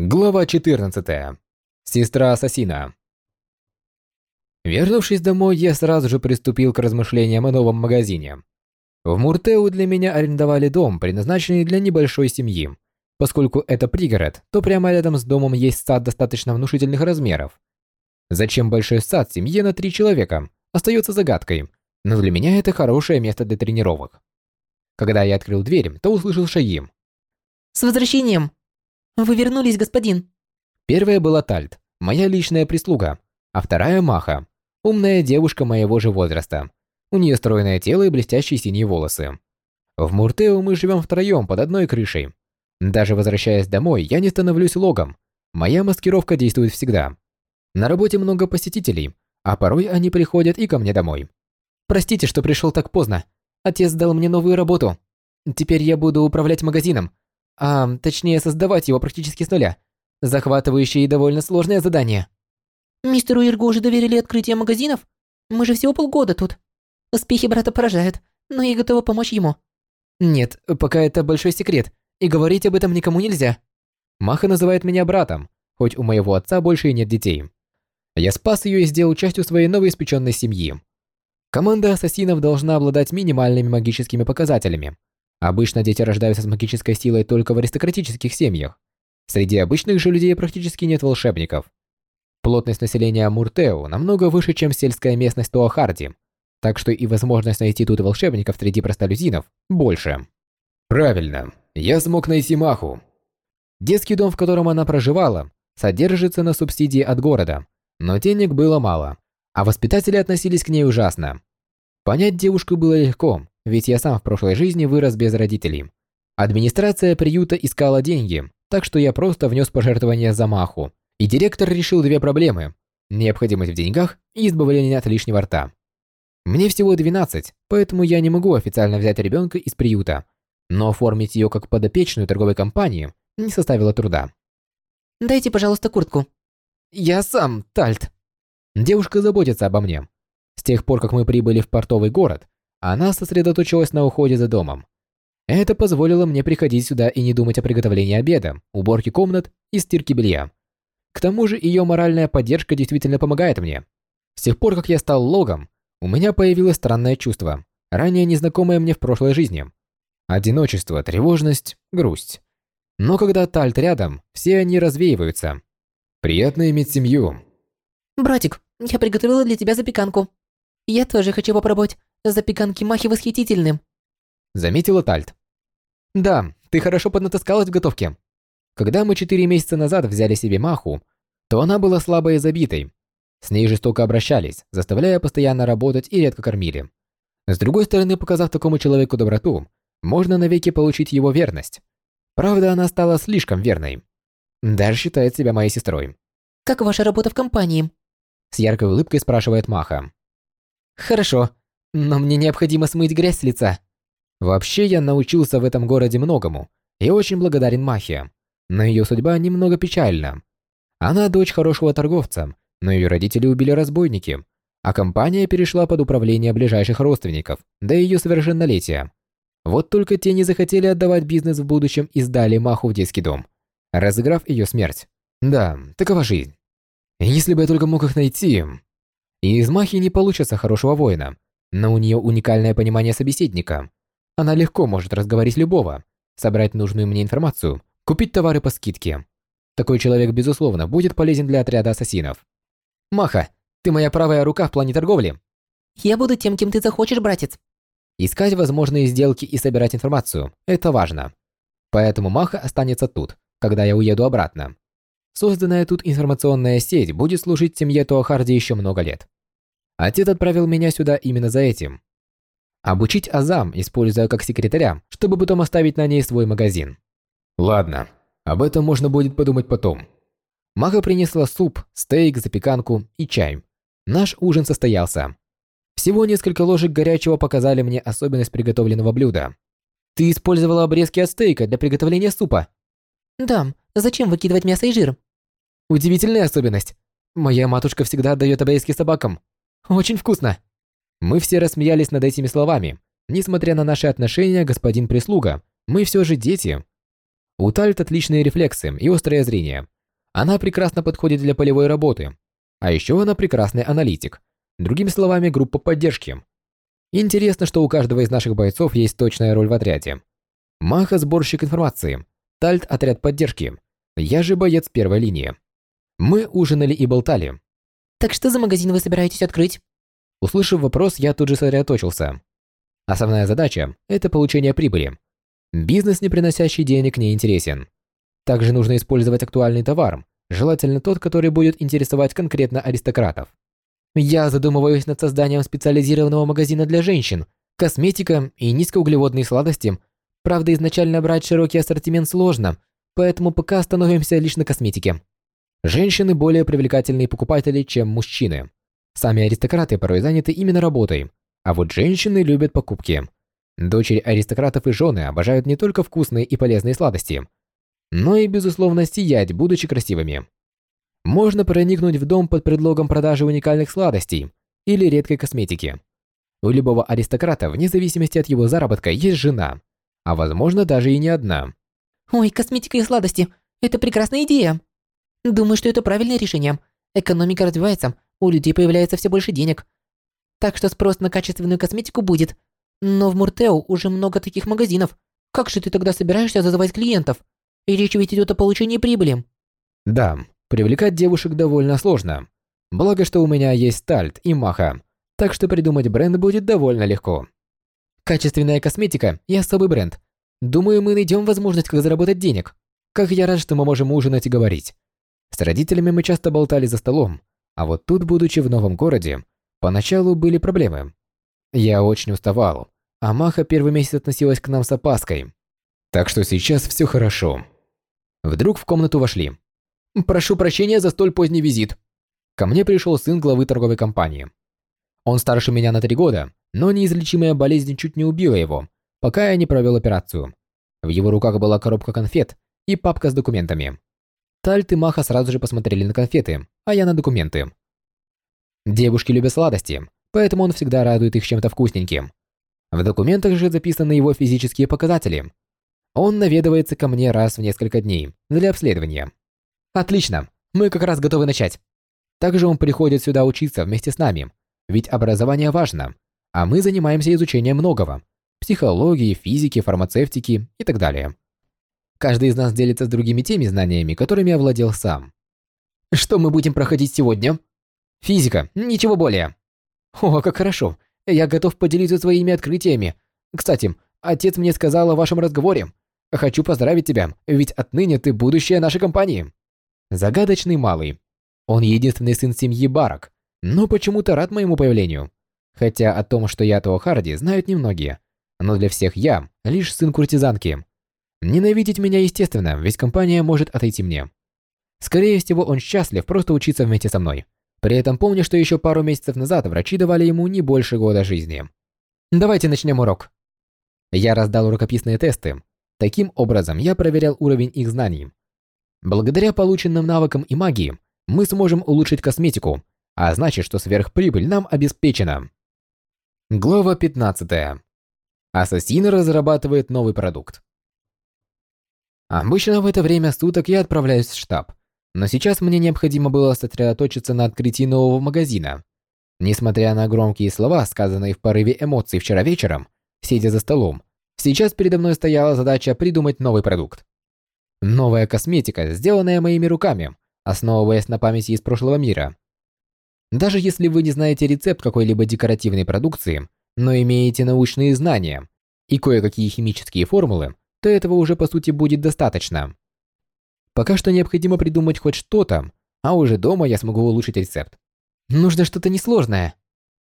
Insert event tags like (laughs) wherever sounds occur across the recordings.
Глава 14. Сестра ассасина. Вернувшись домой, я сразу же приступил к размышлениям о новом магазине. В Муртеу для меня арендовали дом, предназначенный для небольшой семьи. Поскольку это пригород, то прямо рядом с домом есть сад достаточно внушительных размеров. Зачем большой сад семье на три человека, остается загадкой, но для меня это хорошее место для тренировок. Когда я открыл дверь, то услышал шаги. «С возвращением!» «Вы вернулись, господин!» Первая была Тальт, моя личная прислуга, а вторая Маха, умная девушка моего же возраста. У нее стройное тело и блестящие синие волосы. В Муртео мы живем втроем под одной крышей. Даже возвращаясь домой, я не становлюсь логом. Моя маскировка действует всегда. На работе много посетителей, а порой они приходят и ко мне домой. Простите, что пришел так поздно. Отец дал мне новую работу. Теперь я буду управлять магазином, а точнее создавать его практически с нуля. Захватывающее и довольно сложное задание. «Мистеру Иргу уже доверили открытие магазинов? Мы же всего полгода тут. Успехи брата поражают, но я готова помочь ему». «Нет, пока это большой секрет, и говорить об этом никому нельзя». Маха называет меня братом, хоть у моего отца больше и нет детей. Я спас ее и сделал частью своей новоиспеченной семьи. Команда ассасинов должна обладать минимальными магическими показателями, Обычно дети рождаются с магической силой только в аристократических семьях. Среди обычных же людей практически нет волшебников. Плотность населения Муртео намного выше, чем сельская местность Туахарди, так что и возможность найти тут волшебников среди простолюдинов больше. Правильно, я смог найти Маху. Детский дом, в котором она проживала, содержится на субсидии от города, но денег было мало, а воспитатели относились к ней ужасно. Понять девушку было легко, ведь я сам в прошлой жизни вырос без родителей. Администрация приюта искала деньги, так что я просто внес пожертвование за маху. И директор решил две проблемы – необходимость в деньгах и избавление от лишнего рта. Мне всего 12, поэтому я не могу официально взять ребенка из приюта, но оформить ее как подопечную торговой компании не составило труда. «Дайте, пожалуйста, куртку». «Я сам, Тальт». Девушка заботится обо мне. С тех пор, как мы прибыли в портовый город, она сосредоточилась на уходе за домом. Это позволило мне приходить сюда и не думать о приготовлении обеда, уборке комнат и стирке белья. К тому же ее моральная поддержка действительно помогает мне. С тех пор, как я стал логом, у меня появилось странное чувство, ранее незнакомое мне в прошлой жизни. Одиночество, тревожность, грусть. Но когда Тальт рядом, все они развеиваются. Приятно иметь семью. «Братик, я приготовила для тебя запеканку. Я тоже хочу попробовать. Запеканки Махи восхитительны. Заметила Тальт. Да, ты хорошо поднатаскалась в готовке. Когда мы четыре месяца назад взяли себе Маху, то она была слабой и забитой. С ней жестоко обращались, заставляя постоянно работать и редко кормили. С другой стороны, показав такому человеку доброту, можно навеки получить его верность. Правда, она стала слишком верной. Даже считает себя моей сестрой. «Как ваша работа в компании?» С яркой улыбкой спрашивает Маха. «Хорошо но мне необходимо смыть грязь с лица. Вообще, я научился в этом городе многому и очень благодарен Махе. Но ее судьба немного печальна. Она дочь хорошего торговца, но ее родители убили разбойники, а компания перешла под управление ближайших родственников до ее совершеннолетия. Вот только те не захотели отдавать бизнес в будущем и сдали Маху в детский дом, разыграв ее смерть. Да, такова жизнь. Если бы я только мог их найти... И из Махи не получится хорошего воина, но у нее уникальное понимание собеседника. Она легко может разговорить любого, собрать нужную мне информацию, купить товары по скидке. Такой человек, безусловно, будет полезен для отряда ассасинов. Маха, ты моя правая рука в плане торговли. Я буду тем, кем ты захочешь, братец. Искать возможные сделки и собирать информацию – это важно. Поэтому Маха останется тут, когда я уеду обратно. Созданная тут информационная сеть будет служить семье Туахарди еще много лет. Отец отправил меня сюда именно за этим. Обучить Азам, используя как секретаря, чтобы потом оставить на ней свой магазин. Ладно, об этом можно будет подумать потом. Маха принесла суп, стейк, запеканку и чай. Наш ужин состоялся. Всего несколько ложек горячего показали мне особенность приготовленного блюда. Ты использовала обрезки от стейка для приготовления супа? Да, зачем выкидывать мясо и жир? Удивительная особенность. Моя матушка всегда отдает обрезки собакам. Очень вкусно!» Мы все рассмеялись над этими словами. Несмотря на наши отношения, господин прислуга, мы все же дети. У Тальт отличные рефлексы и острое зрение. Она прекрасно подходит для полевой работы. А еще она прекрасный аналитик. Другими словами, группа поддержки. Интересно, что у каждого из наших бойцов есть точная роль в отряде. Маха – сборщик информации, Тальт – отряд поддержки. Я же боец первой линии. Мы ужинали и болтали. Так что за магазин вы собираетесь открыть? Услышав вопрос, я тут же сосредоточился. Основная задача – это получение прибыли. Бизнес, не приносящий денег, не интересен. Также нужно использовать актуальный товар, желательно тот, который будет интересовать конкретно аристократов. Я задумываюсь над созданием специализированного магазина для женщин, косметика и низкоуглеводные сладости. Правда, изначально брать широкий ассортимент сложно, поэтому пока остановимся лишь на косметике. Женщины более привлекательные покупатели, чем мужчины. Сами аристократы порой заняты именно работой, а вот женщины любят покупки. Дочери аристократов и жены обожают не только вкусные и полезные сладости, но и, безусловно, сиять, будучи красивыми. Можно проникнуть в дом под предлогом продажи уникальных сладостей или редкой косметики. У любого аристократа, вне зависимости от его заработка, есть жена, а возможно даже и не одна. Ой, косметика и сладости – это прекрасная идея. Думаю, что это правильное решение. Экономика развивается, у людей появляется все больше денег. Так что спрос на качественную косметику будет. Но в Муртео уже много таких магазинов. Как же ты тогда собираешься зазывать клиентов? И речь ведь идет о получении прибыли. Да, Привлекать девушек довольно сложно. Благо, что у меня есть Тальт и Маха, так что придумать бренд будет довольно легко. Качественная косметика и особый бренд. Думаю, мы найдем возможность, как заработать денег. Как я рад, что мы можем ужинать и говорить. С родителями мы часто болтали за столом, а вот тут, будучи в новом городе, поначалу были проблемы. Я очень уставал, а Маха первый месяц относилась к нам с опаской. Так что сейчас все хорошо. Вдруг в комнату вошли. «Прошу прощения за столь поздний визит». Ко мне пришел сын главы торговой компании. Он старше меня на три года, но неизлечимая болезнь чуть не убила его, пока я не провел операцию. В его руках была коробка конфет и папка с документами. Тальт и Маха сразу же посмотрели на конфеты, а я на документы. Девушки любят сладости, поэтому он всегда радует их чем-то вкусненьким. В документах же записаны его физические показатели. Он наведывается ко мне раз в несколько дней для обследования. Отлично, мы как раз готовы начать. Также он приходит сюда учиться вместе с нами, ведь образование важно, а мы занимаемся изучением многого – психологии, физики, фармацевтики и так далее. Каждый из нас делится с другими теми знаниями, которыми овладел сам. Что мы будем проходить сегодня? Физика, ничего более. О, как хорошо. Я готов поделиться своими открытиями. Кстати, отец мне сказал о вашем разговоре. Хочу поздравить тебя, ведь отныне ты будущее нашей компании. Загадочный малый. Он единственный сын семьи Барак, но почему-то рад моему появлению. Хотя о том, что я Туо Харди, знают немногие. Но для всех я лишь сын куртизанки. Ненавидеть меня естественно, ведь компания может отойти мне. Скорее всего, он счастлив просто учиться вместе со мной. При этом помню, что еще пару месяцев назад врачи давали ему не больше года жизни. Давайте начнем урок. Я раздал рукописные тесты. Таким образом, я проверял уровень их знаний. Благодаря полученным навыкам и магии мы сможем улучшить косметику, а значит, что сверхприбыль нам обеспечена. Глава 15. Ассасин разрабатывает новый продукт. Обычно в это время суток я отправляюсь в штаб, но сейчас мне необходимо было сосредоточиться на открытии нового магазина. Несмотря на громкие слова, сказанные в порыве эмоций вчера вечером, сидя за столом, сейчас передо мной стояла задача придумать новый продукт. Новая косметика, сделанная моими руками, основываясь на памяти из прошлого мира. Даже если вы не знаете рецепт какой-либо декоративной продукции, но имеете научные знания и кое-какие химические формулы, то этого уже по сути будет достаточно. Пока что необходимо придумать хоть что-то, а уже дома я смогу улучшить рецепт. Нужно что-то несложное.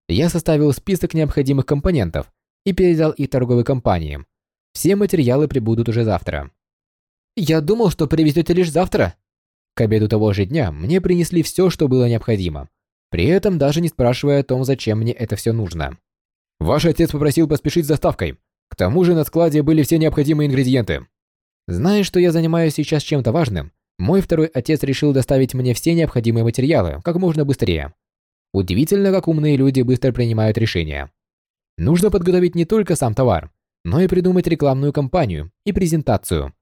Я составил список необходимых компонентов и передал их торговой компании. Все материалы прибудут уже завтра. Я думал, что привезете лишь завтра. К обеду того же дня мне принесли все, что было необходимо, при этом даже не спрашивая о том, зачем мне это все нужно. Ваш отец попросил поспешить с доставкой. К тому же на складе были все необходимые ингредиенты. Зная, что я занимаюсь сейчас чем-то важным, мой второй отец решил доставить мне все необходимые материалы как можно быстрее. Удивительно, как умные люди быстро принимают решения. Нужно подготовить не только сам товар, но и придумать рекламную кампанию и презентацию.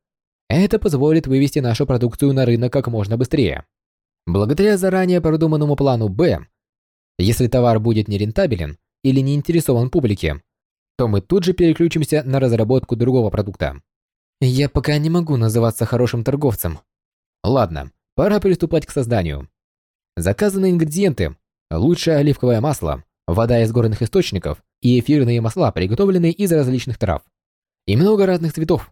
Это позволит вывести нашу продукцию на рынок как можно быстрее. Благодаря заранее продуманному плану «Б», если товар будет нерентабелен или не интересован публике, то мы тут же переключимся на разработку другого продукта. Я пока не могу называться хорошим торговцем. Ладно, пора приступать к созданию. Заказанные ингредиенты – лучшее оливковое масло, вода из горных источников и эфирные масла, приготовленные из различных трав. И много разных цветов.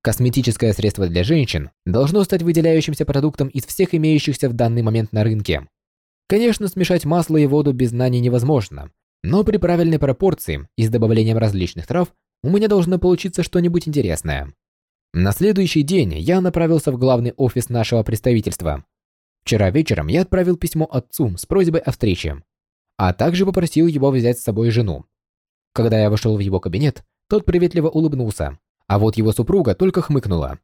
Косметическое средство для женщин должно стать выделяющимся продуктом из всех имеющихся в данный момент на рынке. Конечно, смешать масло и воду без знаний невозможно, но при правильной пропорции и с добавлением различных трав у меня должно получиться что-нибудь интересное. На следующий день я направился в главный офис нашего представительства. Вчера вечером я отправил письмо отцу с просьбой о встрече, а также попросил его взять с собой жену. Когда я вошел в его кабинет, тот приветливо улыбнулся, а вот его супруга только хмыкнула.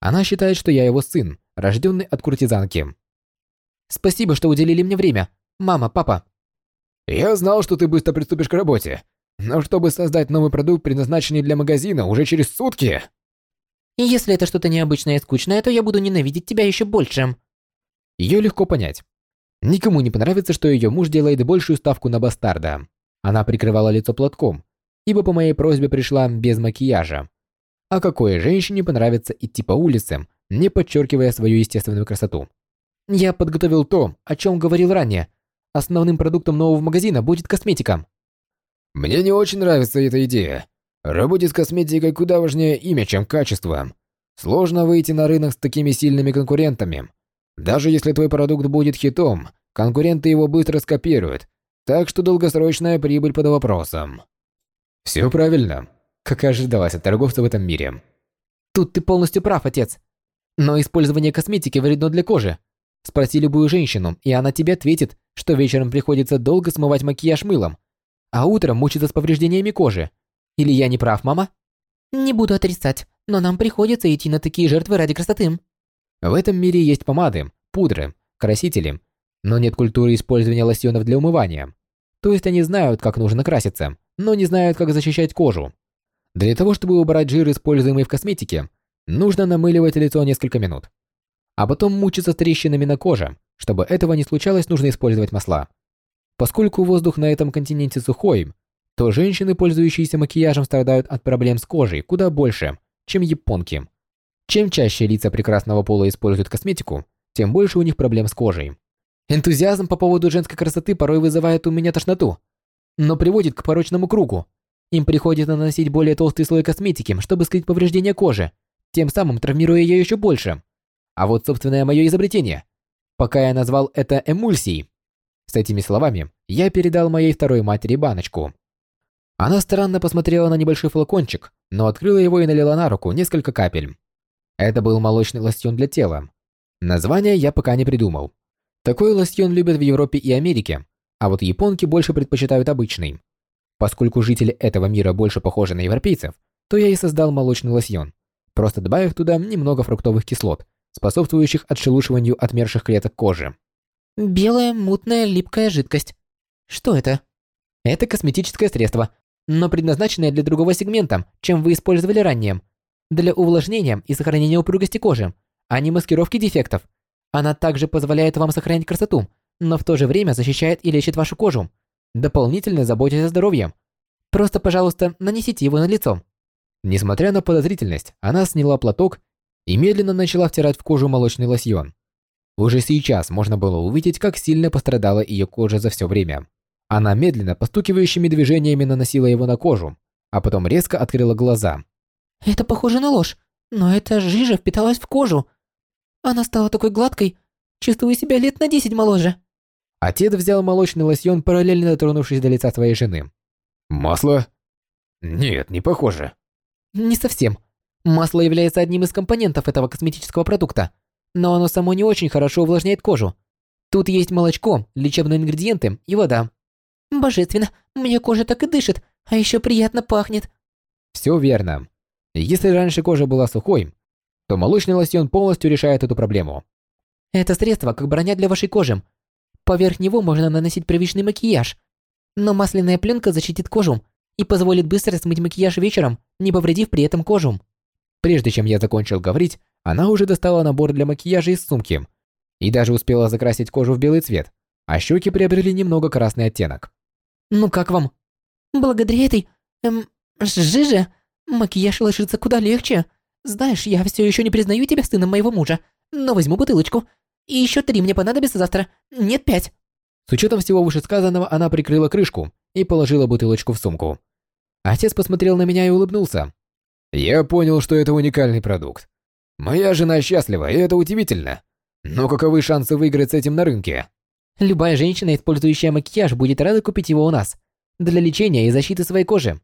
Она считает, что я его сын, рожденный от куртизанки. Спасибо, что уделили мне время. Мама, папа. Я знал, что ты быстро приступишь к работе. Но чтобы создать новый продукт, предназначенный для магазина, уже через сутки... Если это что-то необычное и скучное, то я буду ненавидеть тебя еще больше. Ее легко понять. Никому не понравится, что ее муж делает большую ставку на бастарда. Она прикрывала лицо платком, ибо по моей просьбе пришла без макияжа. А какой женщине понравится идти по улицам, не подчеркивая свою естественную красоту? Я подготовил то, о чем говорил ранее. Основным продуктом нового магазина будет косметика. Мне не очень нравится эта идея. Работе с косметикой куда важнее имя, чем качество. Сложно выйти на рынок с такими сильными конкурентами. Даже если твой продукт будет хитом, конкуренты его быстро скопируют, так что долгосрочная прибыль под вопросом. Все правильно как и ожидалось от торговца в этом мире. Тут ты полностью прав, отец. Но использование косметики вредно для кожи. Спроси любую женщину, и она тебе ответит, что вечером приходится долго смывать макияж мылом, а утром мучиться с повреждениями кожи. Или я не прав, мама? Не буду отрицать, но нам приходится идти на такие жертвы ради красоты. В этом мире есть помады, пудры, красители, но нет культуры использования лосьонов для умывания. То есть они знают, как нужно краситься, но не знают, как защищать кожу. Для того, чтобы убрать жир, используемый в косметике, нужно намыливать лицо несколько минут. А потом мучиться с трещинами на коже. Чтобы этого не случалось, нужно использовать масла. Поскольку воздух на этом континенте сухой, то женщины, пользующиеся макияжем, страдают от проблем с кожей куда больше, чем японки. Чем чаще лица прекрасного пола используют косметику, тем больше у них проблем с кожей. Энтузиазм по поводу женской красоты порой вызывает у меня тошноту, но приводит к порочному кругу, им приходится наносить более толстый слой косметики, чтобы скрыть повреждения кожи, тем самым травмируя ее еще больше. А вот собственное мое изобретение. Пока я назвал это эмульсией. С этими словами я передал моей второй матери баночку. Она странно посмотрела на небольшой флакончик, но открыла его и налила на руку несколько капель. Это был молочный лосьон для тела. Название я пока не придумал. Такой лосьон любят в Европе и Америке, а вот японки больше предпочитают обычный. Поскольку жители этого мира больше похожи на европейцев, то я и создал молочный лосьон, просто добавив туда немного фруктовых кислот, способствующих отшелушиванию отмерших клеток кожи. Белая, мутная, липкая жидкость. Что это? Это косметическое средство, но предназначенное для другого сегмента, чем вы использовали ранее. Для увлажнения и сохранения упругости кожи, а не маскировки дефектов. Она также позволяет вам сохранять красоту, но в то же время защищает и лечит вашу кожу дополнительно заботясь о здоровье. Просто, пожалуйста, нанесите его на лицо». Несмотря на подозрительность, она сняла платок и медленно начала втирать в кожу молочный лосьон. Уже сейчас можно было увидеть, как сильно пострадала ее кожа за все время. Она медленно, постукивающими движениями наносила его на кожу, а потом резко открыла глаза. «Это похоже на ложь, но эта жижа впиталась в кожу. Она стала такой гладкой, чувствую себя лет на десять моложе». Отец взял молочный лосьон, параллельно дотронувшись до лица своей жены. «Масло? Нет, не похоже». «Не совсем. Масло является одним из компонентов этого косметического продукта, но оно само не очень хорошо увлажняет кожу. Тут есть молочко, лечебные ингредиенты и вода». «Божественно, моя кожа так и дышит, а еще приятно пахнет». Все верно. Если раньше кожа была сухой, то молочный лосьон полностью решает эту проблему. Это средство как броня для вашей кожи. Поверх него можно наносить привычный макияж, но масляная пленка защитит кожу и позволит быстро смыть макияж вечером, не повредив при этом кожу. Прежде чем я закончил говорить, она уже достала набор для макияжа из сумки и даже успела закрасить кожу в белый цвет, а щеки приобрели немного красный оттенок. «Ну как вам?» «Благодаря этой... эм... жиже, макияж ложится куда легче. Знаешь, я все еще не признаю тебя сыном моего мужа, но возьму бутылочку. И еще три мне понадобится завтра. Нет, пять». С учетом всего вышесказанного, она прикрыла крышку и положила бутылочку в сумку. Отец посмотрел на меня и улыбнулся. «Я понял, что это уникальный продукт. Моя жена счастлива, и это удивительно. Но каковы шансы выиграть с этим на рынке?» Любая женщина, использующая макияж, будет рада купить его у нас. Для лечения и защиты своей кожи.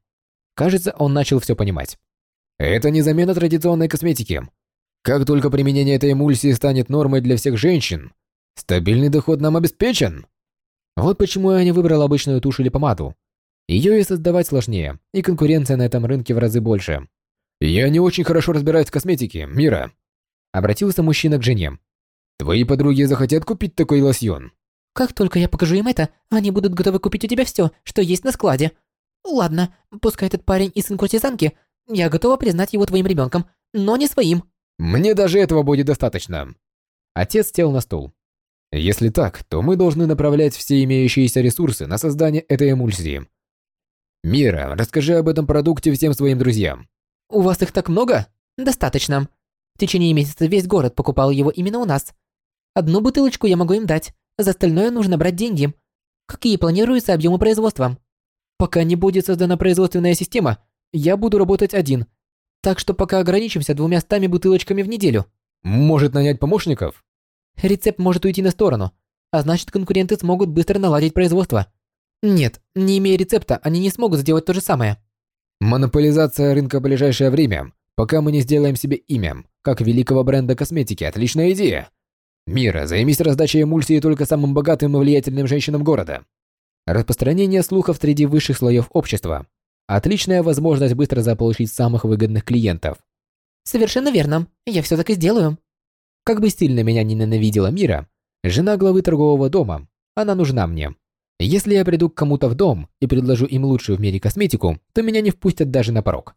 Кажется, он начал все понимать. Это не замена традиционной косметики. Как только применение этой эмульсии станет нормой для всех женщин, стабильный доход нам обеспечен. Вот почему я не выбрал обычную тушь или помаду. Ее и создавать сложнее, и конкуренция на этом рынке в разы больше. Я не очень хорошо разбираюсь в косметике, Мира. Обратился мужчина к жене. Твои подруги захотят купить такой лосьон? Как только я покажу им это, они будут готовы купить у тебя все, что есть на складе. Ладно, пускай этот парень из сын куртизанки, я готова признать его твоим ребенком, но не своим. Мне даже этого будет достаточно. Отец сел на стул. Если так, то мы должны направлять все имеющиеся ресурсы на создание этой эмульсии. Мира, расскажи об этом продукте всем своим друзьям. У вас их так много? Достаточно. В течение месяца весь город покупал его именно у нас. Одну бутылочку я могу им дать, за остальное нужно брать деньги. Какие планируются объемы производства? Пока не будет создана производственная система, я буду работать один. Так что пока ограничимся двумя стами бутылочками в неделю. Может нанять помощников? Рецепт может уйти на сторону, а значит конкуренты смогут быстро наладить производство. Нет, не имея рецепта, они не смогут сделать то же самое. Монополизация рынка в ближайшее время, пока мы не сделаем себе имя, как великого бренда косметики, отличная идея. Мира, займись раздачей эмульсии только самым богатым и влиятельным женщинам города. Распространение слухов среди высших слоев общества. Отличная возможность быстро заполучить самых выгодных клиентов. Совершенно верно. Я все так и сделаю. Как бы сильно меня не ненавидела Мира, жена главы торгового дома, она нужна мне. Если я приду к кому-то в дом и предложу им лучшую в мире косметику, то меня не впустят даже на порог.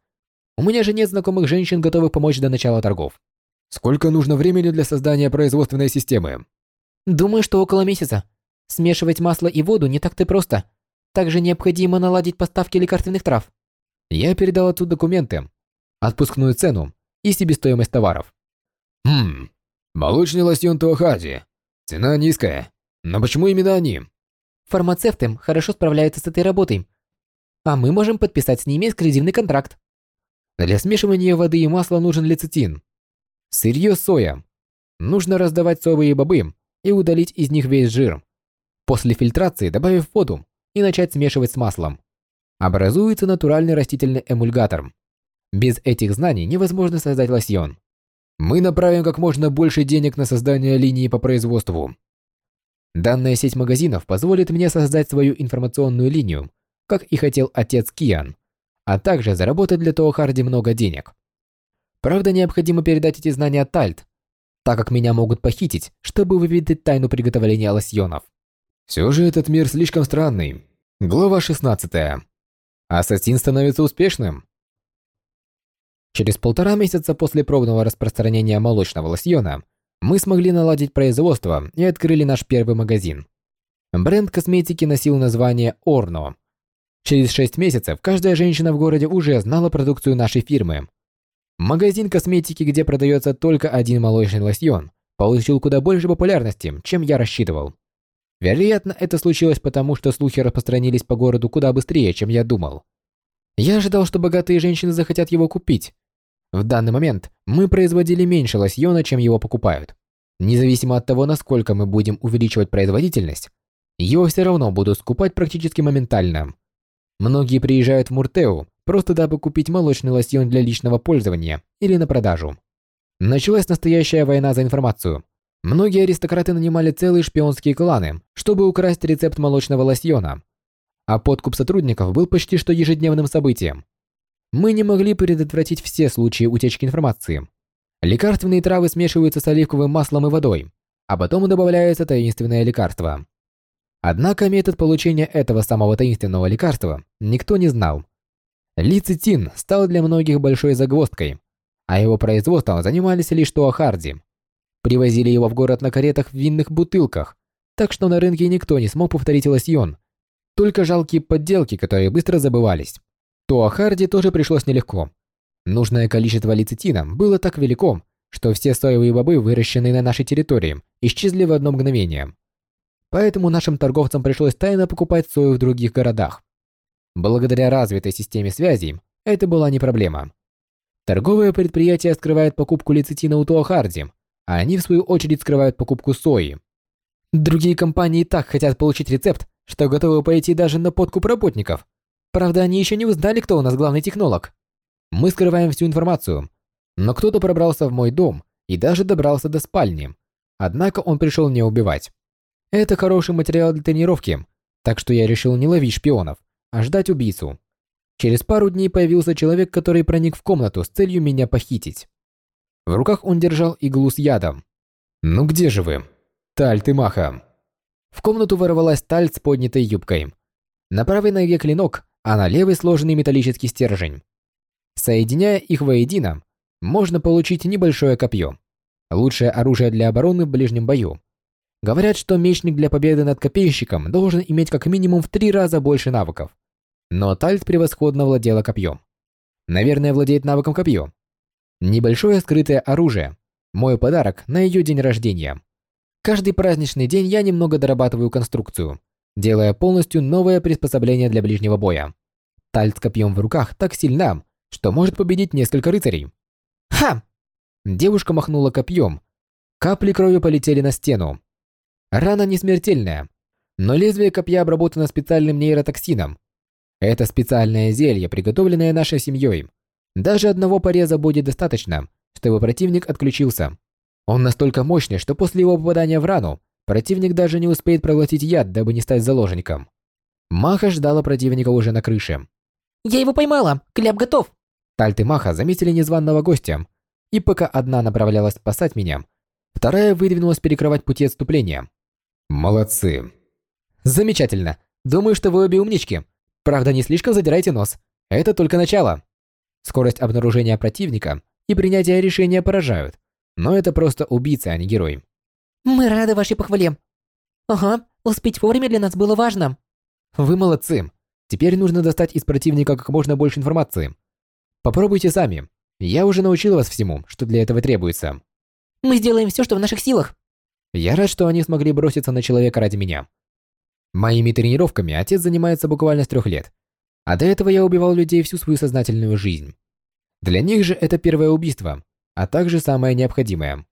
У меня же нет знакомых женщин, готовых помочь до начала торгов. Сколько нужно времени для создания производственной системы? Думаю, что около месяца. Смешивать масло и воду не так-то просто. Также необходимо наладить поставки лекарственных трав. Я передал отцу документы, отпускную цену и себестоимость товаров. Хм, молочный лосьон Туахади. Цена низкая. Но почему именно они? Фармацевты хорошо справляются с этой работой. А мы можем подписать с ними эксклюзивный контракт. Для смешивания воды и масла нужен лецитин. Сырье соя. Нужно раздавать соевые бобы и удалить из них весь жир. После фильтрации добавив воду и начать смешивать с маслом. Образуется натуральный растительный эмульгатор. Без этих знаний невозможно создать лосьон. Мы направим как можно больше денег на создание линии по производству. Данная сеть магазинов позволит мне создать свою информационную линию, как и хотел отец Киан, а также заработать для Тоохарди много денег. Правда, необходимо передать эти знания Тальт, так как меня могут похитить, чтобы выведать тайну приготовления лосьонов. Все же этот мир слишком странный. Глава 16. Ассасин становится успешным. Через полтора месяца после пробного распространения молочного лосьона мы смогли наладить производство и открыли наш первый магазин. Бренд косметики носил название Орно. Через шесть месяцев каждая женщина в городе уже знала продукцию нашей фирмы – Магазин косметики, где продается только один молочный лосьон, получил куда больше популярности, чем я рассчитывал. Вероятно, это случилось потому, что слухи распространились по городу куда быстрее, чем я думал. Я ожидал, что богатые женщины захотят его купить. В данный момент мы производили меньше лосьона, чем его покупают. Независимо от того, насколько мы будем увеличивать производительность, его все равно будут скупать практически моментально. Многие приезжают в Муртеу, просто дабы купить молочный лосьон для личного пользования или на продажу. Началась настоящая война за информацию. Многие аристократы нанимали целые шпионские кланы, чтобы украсть рецепт молочного лосьона. А подкуп сотрудников был почти что ежедневным событием. Мы не могли предотвратить все случаи утечки информации. Лекарственные травы смешиваются с оливковым маслом и водой, а потом добавляется таинственное лекарство. Однако метод получения этого самого таинственного лекарства никто не знал. Лицитин стал для многих большой загвоздкой. а его производством занимались лишь Туахарди. Привозили его в город на каретах в винных бутылках, так что на рынке никто не смог повторить лосьон. Только жалкие подделки, которые быстро забывались. Туахарди тоже пришлось нелегко. Нужное количество лецитина было так велико, что все соевые бобы, выращенные на нашей территории, исчезли в одно мгновение. Поэтому нашим торговцам пришлось тайно покупать сою в других городах. Благодаря развитой системе связей, это была не проблема. Торговое предприятие скрывает покупку лецитина у Туахарди, а они в свою очередь скрывают покупку сои. Другие компании так хотят получить рецепт, что готовы пойти даже на подкуп работников. Правда, они еще не узнали, кто у нас главный технолог. Мы скрываем всю информацию. Но кто-то пробрался в мой дом и даже добрался до спальни. Однако он пришел не убивать. Это хороший материал для тренировки, так что я решил не ловить шпионов, а ждать убийцу. Через пару дней появился человек, который проник в комнату с целью меня похитить. В руках он держал иглу с ядом. «Ну где же вы? Таль ты маха!» В комнату ворвалась Таль с поднятой юбкой. На правой ноге клинок, а на левой сложенный металлический стержень. Соединяя их воедино, можно получить небольшое копье. Лучшее оружие для обороны в ближнем бою. Говорят, что мечник для победы над копейщиком должен иметь как минимум в три раза больше навыков. Но Тальт превосходно владела копьем. Наверное, владеет навыком копье. Небольшое скрытое оружие. Мой подарок на ее день рождения. Каждый праздничный день я немного дорабатываю конструкцию, делая полностью новое приспособление для ближнего боя. Тальт с копьем в руках так сильна, что может победить несколько рыцарей. Ха! Девушка махнула копьем. Капли крови полетели на стену. Рана не смертельная, но лезвие копья обработано специальным нейротоксином. Это специальное зелье, приготовленное нашей семьей. Даже одного пореза будет достаточно, чтобы противник отключился. Он настолько мощный, что после его попадания в рану, противник даже не успеет проглотить яд, дабы не стать заложником. Маха ждала противника уже на крыше. «Я его поймала! Кляп готов!» Тальт и Маха заметили незваного гостя, и пока одна направлялась спасать меня, вторая выдвинулась перекрывать пути отступления. Молодцы. Замечательно. Думаю, что вы обе умнички. Правда, не слишком задирайте нос. Это только начало. Скорость обнаружения противника и принятия решения поражают. Но это просто убийца, а не герой. Мы рады вашей похвале. Ага, успеть вовремя для нас было важно. Вы молодцы. Теперь нужно достать из противника как можно больше информации. Попробуйте сами. Я уже научил вас всему, что для этого требуется. Мы сделаем все, что в наших силах. Я рад, что они смогли броситься на человека ради меня. Моими тренировками отец занимается буквально с трех лет, а до этого я убивал людей всю свою сознательную жизнь. Для них же это первое убийство, а также самое необходимое.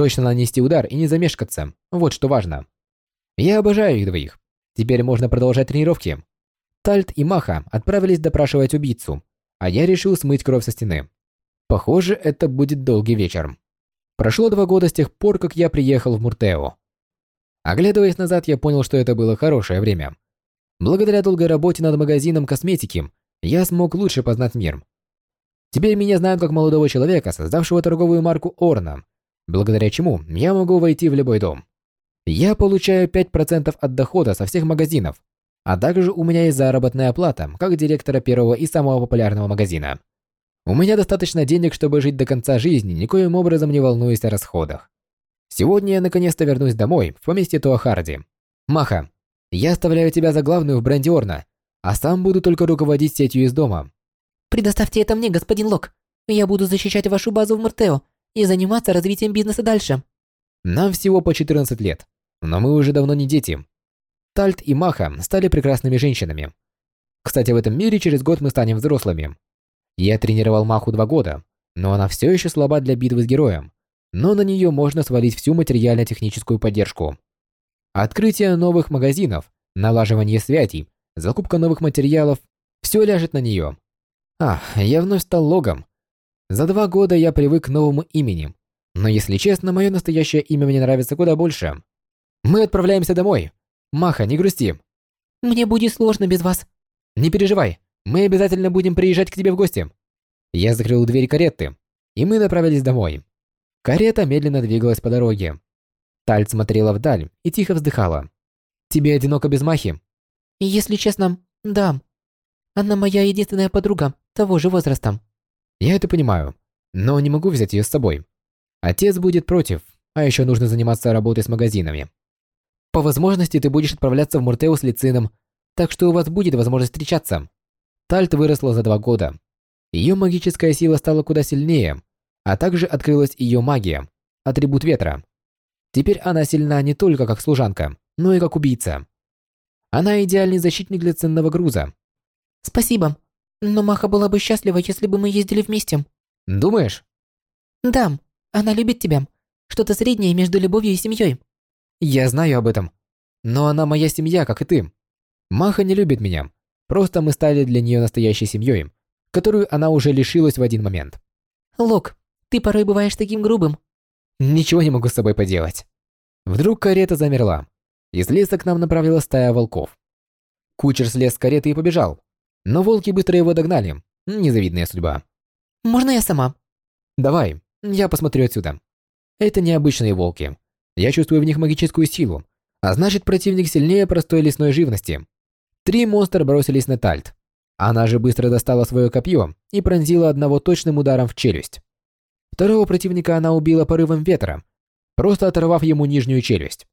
Точно нанести удар и не замешкаться, вот что важно. Я обожаю их двоих. Теперь можно продолжать тренировки. Тальт и Маха отправились допрашивать убийцу, а я решил смыть кровь со стены. Похоже, это будет долгий вечер. Прошло два года с тех пор, как я приехал в Муртео. Оглядываясь назад, я понял, что это было хорошее время. Благодаря долгой работе над магазином косметики, я смог лучше познать мир. Теперь меня знают как молодого человека, создавшего торговую марку Орна, благодаря чему я могу войти в любой дом. Я получаю 5% от дохода со всех магазинов, а также у меня есть заработная плата, как директора первого и самого популярного магазина. У меня достаточно денег, чтобы жить до конца жизни, никоим образом не волнуясь о расходах. Сегодня я наконец-то вернусь домой, в поместье Туахарди. Маха, я оставляю тебя за главную в бренде Орна, а сам буду только руководить сетью из дома. Предоставьте это мне, господин Лок. Я буду защищать вашу базу в Мартео и заниматься развитием бизнеса дальше. Нам всего по 14 лет, но мы уже давно не дети. Тальт и Маха стали прекрасными женщинами. Кстати, в этом мире через год мы станем взрослыми. Я тренировал Маху два года, но она все еще слаба для битвы с героем, но на нее можно свалить всю материально-техническую поддержку. Открытие новых магазинов, налаживание связей, закупка новых материалов – все ляжет на нее. А, я вновь стал логом. За два года я привык к новому имени, но если честно, мое настоящее имя мне нравится куда больше. Мы отправляемся домой. Маха, не грусти. Мне будет сложно без вас. Не переживай, мы обязательно будем приезжать к тебе в гости. Я закрыл дверь кареты, и мы направились домой. Карета медленно двигалась по дороге. Таль смотрела вдаль и тихо вздыхала. Тебе одиноко без Махи? Если честно, да. Она моя единственная подруга того же возраста. Я это понимаю. но не могу взять ее с собой. Отец будет против, а еще нужно заниматься работой с магазинами. По возможности ты будешь отправляться в Муртеу с Лицином, так что у вас будет возможность встречаться. Тальт выросла за два года. Ее магическая сила стала куда сильнее, а также открылась ее магия, атрибут ветра. Теперь она сильна не только как служанка, но и как убийца. Она идеальный защитник для ценного груза. Спасибо. Но Маха была бы счастлива, если бы мы ездили вместе. Думаешь? Да, она любит тебя. Что-то среднее между любовью и семьей. Я знаю об этом. Но она моя семья, как и ты. Маха не любит меня. Просто мы стали для нее настоящей семьей, которую она уже лишилась в один момент. Лок, ты порой бываешь таким грубым. Ничего не могу с собой поделать. Вдруг карета замерла. Из леса к нам направилась стая волков. Кучер слез с кареты и побежал. Но волки быстро его догнали. Незавидная судьба. Можно я сама? Давай, я посмотрю отсюда. Это необычные волки. Я чувствую в них магическую силу, а значит противник сильнее простой лесной живности. Три монстра бросились на Тальт. Она же быстро достала свое копье и пронзила одного точным ударом в челюсть. Второго противника она убила порывом ветра, просто оторвав ему нижнюю челюсть.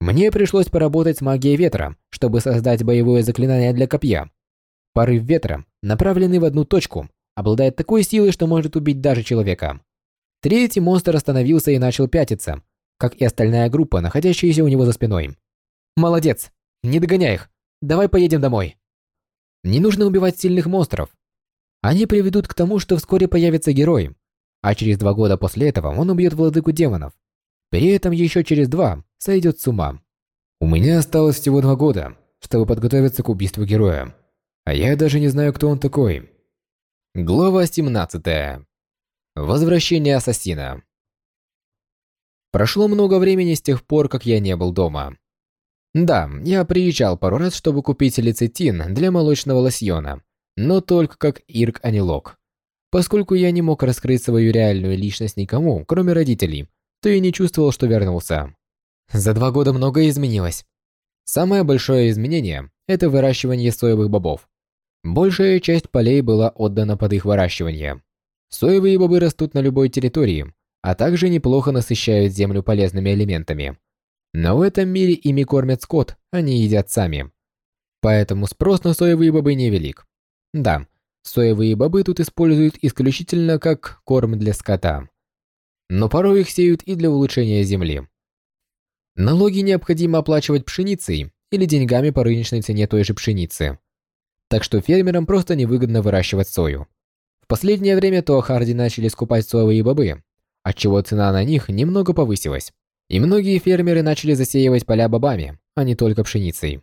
Мне пришлось поработать с магией ветра, чтобы создать боевое заклинание для копья. Порыв ветра, направленный в одну точку, обладает такой силой, что может убить даже человека. Третий монстр остановился и начал пятиться, как и остальная группа, находящаяся у него за спиной. «Молодец! Не догоняй их! Давай поедем домой!» Не нужно убивать сильных монстров. Они приведут к тому, что вскоре появится герой, а через два года после этого он убьет владыку демонов. При этом еще через два сойдет с ума. У меня осталось всего два года, чтобы подготовиться к убийству героя. А я даже не знаю, кто он такой. Глава 17. Возвращение ассасина. Прошло много времени с тех пор, как я не был дома. Да, я приезжал пару раз, чтобы купить лецитин для молочного лосьона, но только как Ирк Анилок. Поскольку я не мог раскрыть свою реальную личность никому, кроме родителей, то и не чувствовал, что вернулся. За два года многое изменилось. Самое большое изменение – это выращивание соевых бобов. Большая часть полей была отдана под их выращивание. Соевые бобы растут на любой территории, а также неплохо насыщают землю полезными элементами. Но в этом мире ими кормят скот, а не едят сами. Поэтому спрос на соевые бобы невелик. Да, соевые бобы тут используют исключительно как корм для скота. Но порой их сеют и для улучшения земли. Налоги необходимо оплачивать пшеницей или деньгами по рыночной цене той же пшеницы. Так что фермерам просто невыгодно выращивать сою. В последнее время Туахарди начали скупать соевые бобы, отчего цена на них немного повысилась. И многие фермеры начали засеивать поля бобами, а не только пшеницей.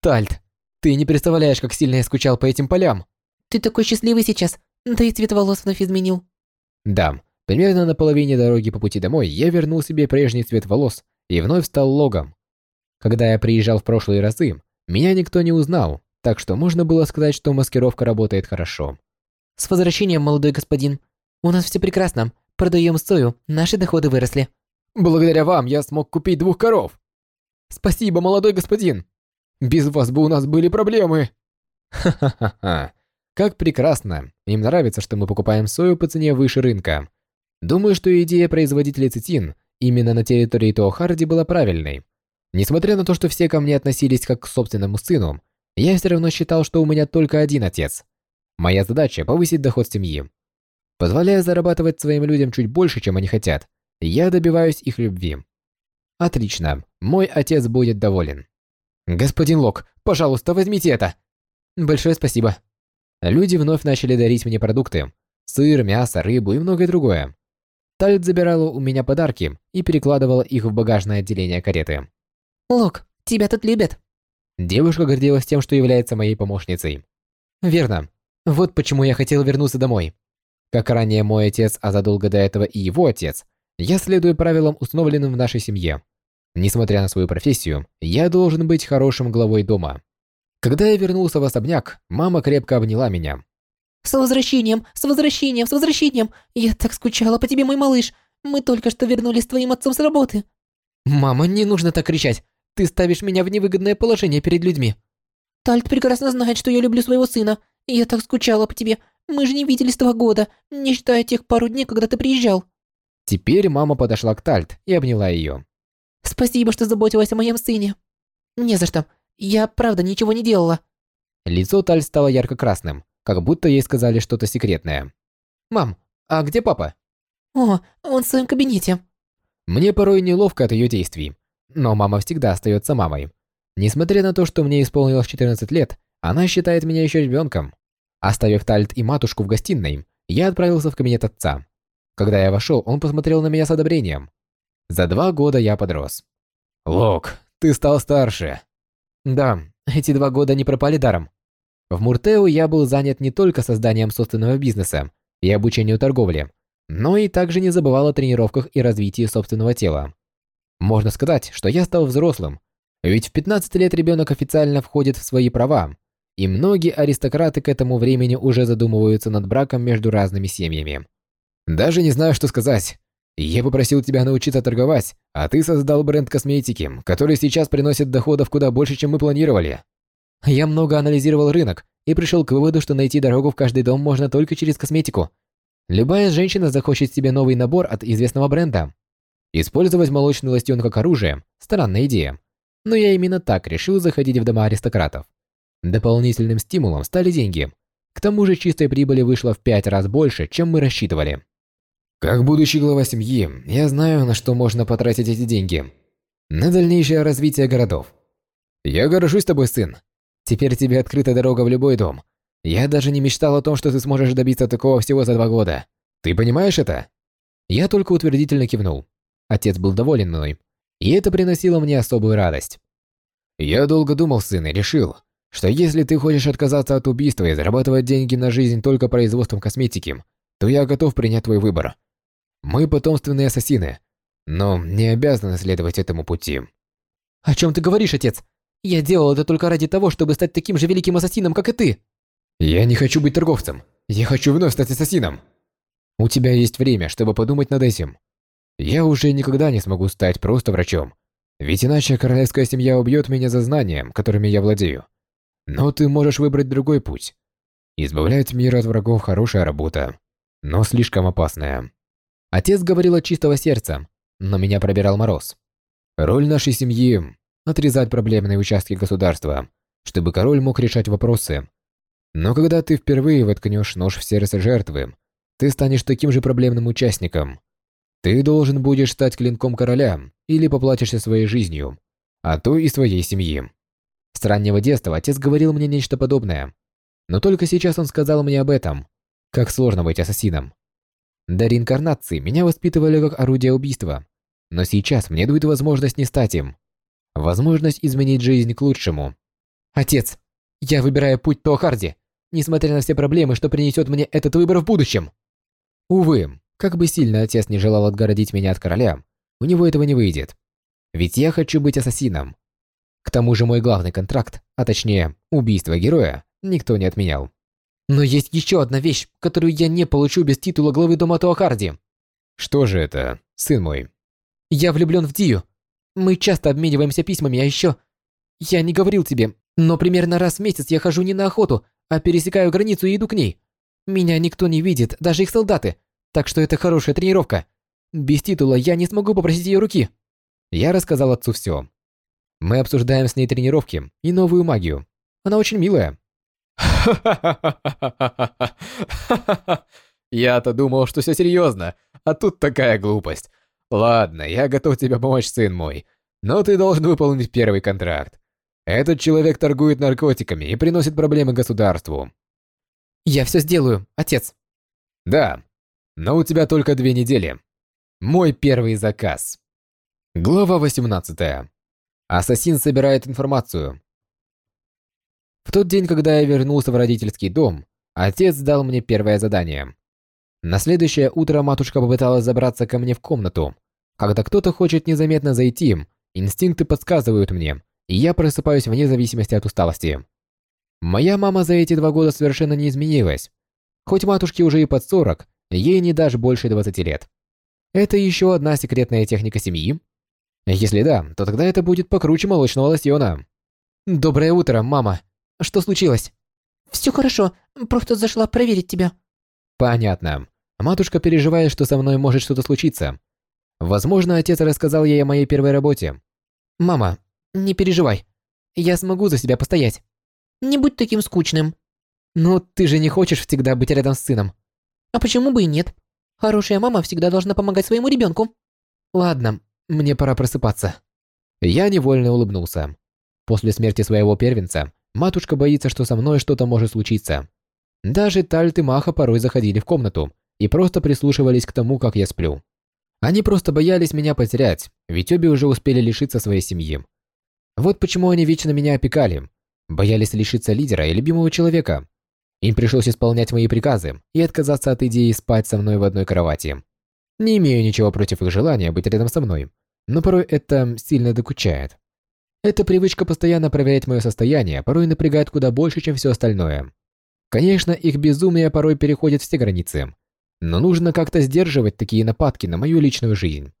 Тальт, ты не представляешь, как сильно я скучал по этим полям. Ты такой счастливый сейчас, да и цвет волос вновь изменил. Да, примерно на половине дороги по пути домой я вернул себе прежний цвет волос и вновь стал логом. Когда я приезжал в прошлые разы, меня никто не узнал, так что можно было сказать, что маскировка работает хорошо. С возвращением, молодой господин. У нас все прекрасно. Продаем сою, наши доходы выросли. Благодаря вам я смог купить двух коров. Спасибо, молодой господин. Без вас бы у нас были проблемы. Ха-ха-ха. Как прекрасно. Им нравится, что мы покупаем сою по цене выше рынка. Думаю, что идея производить лецитин именно на территории Тоохарди была правильной. Несмотря на то, что все ко мне относились как к собственному сыну, я все равно считал, что у меня только один отец. Моя задача – повысить доход семьи. Позволяя зарабатывать своим людям чуть больше, чем они хотят, я добиваюсь их любви. Отлично, мой отец будет доволен. Господин Лок, пожалуйста, возьмите это. Большое спасибо. Люди вновь начали дарить мне продукты. Сыр, мясо, рыбу и многое другое. Тальт забирала у меня подарки и перекладывала их в багажное отделение кареты. Лок, тебя тут любят. Девушка гордилась тем, что является моей помощницей. Верно. Вот почему я хотел вернуться домой. Как ранее мой отец, а задолго до этого и его отец, я следую правилам, установленным в нашей семье. Несмотря на свою профессию, я должен быть хорошим главой дома. Когда я вернулся в особняк, мама крепко обняла меня. «С возвращением! С возвращением! С возвращением! Я так скучала по тебе, мой малыш! Мы только что вернулись с твоим отцом с работы!» «Мама, не нужно так кричать! Ты ставишь меня в невыгодное положение перед людьми!» «Тальт прекрасно знает, что я люблю своего сына. Я так скучала по тебе. Мы же не виделись два года, не считая тех пару дней, когда ты приезжал. Теперь мама подошла к Тальт и обняла ее. Спасибо, что заботилась о моем сыне. Не за что. Я правда ничего не делала. Лицо Таль стало ярко-красным, как будто ей сказали что-то секретное. «Мам, а где папа?» О, он в своем кабинете. Мне порой неловко от ее действий, но мама всегда остается мамой. Несмотря на то, что мне исполнилось 14 лет, она считает меня еще ребенком. Оставив Тальт и матушку в гостиной, я отправился в кабинет отца. Когда я вошел, он посмотрел на меня с одобрением. За два года я подрос. «Лок, ты стал старше». Да, эти два года не пропали даром. В Муртео я был занят не только созданием собственного бизнеса и обучением торговле, но и также не забывал о тренировках и развитии собственного тела. Можно сказать, что я стал взрослым, ведь в 15 лет ребенок официально входит в свои права, и многие аристократы к этому времени уже задумываются над браком между разными семьями. Даже не знаю, что сказать. Я попросил тебя научиться торговать, а ты создал бренд косметики, который сейчас приносит доходов куда больше, чем мы планировали. Я много анализировал рынок и пришел к выводу, что найти дорогу в каждый дом можно только через косметику. Любая женщина захочет себе новый набор от известного бренда. Использовать молочный лосьон как оружие – странная идея. Но я именно так решил заходить в дома аристократов. Дополнительным стимулом стали деньги. К тому же чистой прибыли вышло в пять раз больше, чем мы рассчитывали. Как будущий глава семьи, я знаю, на что можно потратить эти деньги. На дальнейшее развитие городов. Я горжусь тобой, сын. Теперь тебе открыта дорога в любой дом. Я даже не мечтал о том, что ты сможешь добиться такого всего за два года. Ты понимаешь это? Я только утвердительно кивнул. Отец был доволен мной, и это приносило мне особую радость. Я долго думал, сын, и решил, что если ты хочешь отказаться от убийства и зарабатывать деньги на жизнь только производством косметики, то я готов принять твой выбор. Мы потомственные ассасины, но не обязаны следовать этому пути. О чем ты говоришь, отец? Я делал это только ради того, чтобы стать таким же великим ассасином, как и ты. Я не хочу быть торговцем. Я хочу вновь стать ассасином. У тебя есть время, чтобы подумать над этим. Я уже никогда не смогу стать просто врачом. Ведь иначе королевская семья убьет меня за знания, которыми я владею. Но ты можешь выбрать другой путь. Избавлять мир от врагов – хорошая работа, но слишком опасная. Отец говорил от чистого сердца, но меня пробирал мороз. Роль нашей семьи – отрезать проблемные участки государства, чтобы король мог решать вопросы, но когда ты впервые воткнешь нож в сердце жертвы, ты станешь таким же проблемным участником. Ты должен будешь стать клинком короля или поплатишься своей жизнью, а то и своей семьи. С раннего детства отец говорил мне нечто подобное. Но только сейчас он сказал мне об этом. Как сложно быть ассасином. До реинкарнации меня воспитывали как орудие убийства. Но сейчас мне дают возможность не стать им. Возможность изменить жизнь к лучшему. Отец, я выбираю путь Тоахарди, несмотря на все проблемы, что принесет мне этот выбор в будущем. Увы, как бы сильно отец не желал отгородить меня от короля, у него этого не выйдет. Ведь я хочу быть ассасином. К тому же мой главный контракт, а точнее, убийство героя, никто не отменял. Но есть еще одна вещь, которую я не получу без титула главы дома Туахарди. Что же это, сын мой? Я влюблен в Дию. Мы часто обмениваемся письмами, а еще... Я не говорил тебе, но примерно раз в месяц я хожу не на охоту, а пересекаю границу и иду к ней. Меня никто не видит, даже их солдаты. Так что это хорошая тренировка. Без титула я не смогу попросить ее руки. Я рассказал отцу все. Мы обсуждаем с ней тренировки и новую магию. Она очень милая. (laughs) Я-то думал, что все серьезно, а тут такая глупость. Ладно, я готов тебе помочь, сын мой. Но ты должен выполнить первый контракт. Этот человек торгует наркотиками и приносит проблемы государству. Я все сделаю, отец. Да, но у тебя только две недели. Мой первый заказ. Глава 18. Ассасин собирает информацию. В тот день, когда я вернулся в родительский дом, отец дал мне первое задание. На следующее утро матушка попыталась забраться ко мне в комнату. Когда кто-то хочет незаметно зайти, инстинкты подсказывают мне, и я просыпаюсь вне зависимости от усталости. Моя мама за эти два года совершенно не изменилась. Хоть матушке уже и под 40, ей не дашь больше 20 лет. Это еще одна секретная техника семьи? Если да, то тогда это будет покруче молочного лосьона. Доброе утро, мама. Что случилось? Все хорошо, просто зашла проверить тебя. Понятно. Матушка переживает, что со мной может что-то случиться. Возможно, отец рассказал ей о моей первой работе. Мама, не переживай. Я смогу за себя постоять. Не будь таким скучным. Ну, ты же не хочешь всегда быть рядом с сыном. А почему бы и нет? Хорошая мама всегда должна помогать своему ребенку. Ладно, мне пора просыпаться. Я невольно улыбнулся. После смерти своего первенца, матушка боится, что со мной что-то может случиться. Даже Тальт и Маха порой заходили в комнату и просто прислушивались к тому, как я сплю. Они просто боялись меня потерять, ведь обе уже успели лишиться своей семьи. Вот почему они вечно меня опекали. Боялись лишиться лидера и любимого человека. Им пришлось исполнять мои приказы и отказаться от идеи спать со мной в одной кровати. Не имею ничего против их желания быть рядом со мной, но порой это сильно докучает. Эта привычка постоянно проверять мое состояние порой напрягает куда больше, чем все остальное. Конечно, их безумие порой переходит все границы, но нужно как-то сдерживать такие нападки на мою личную жизнь.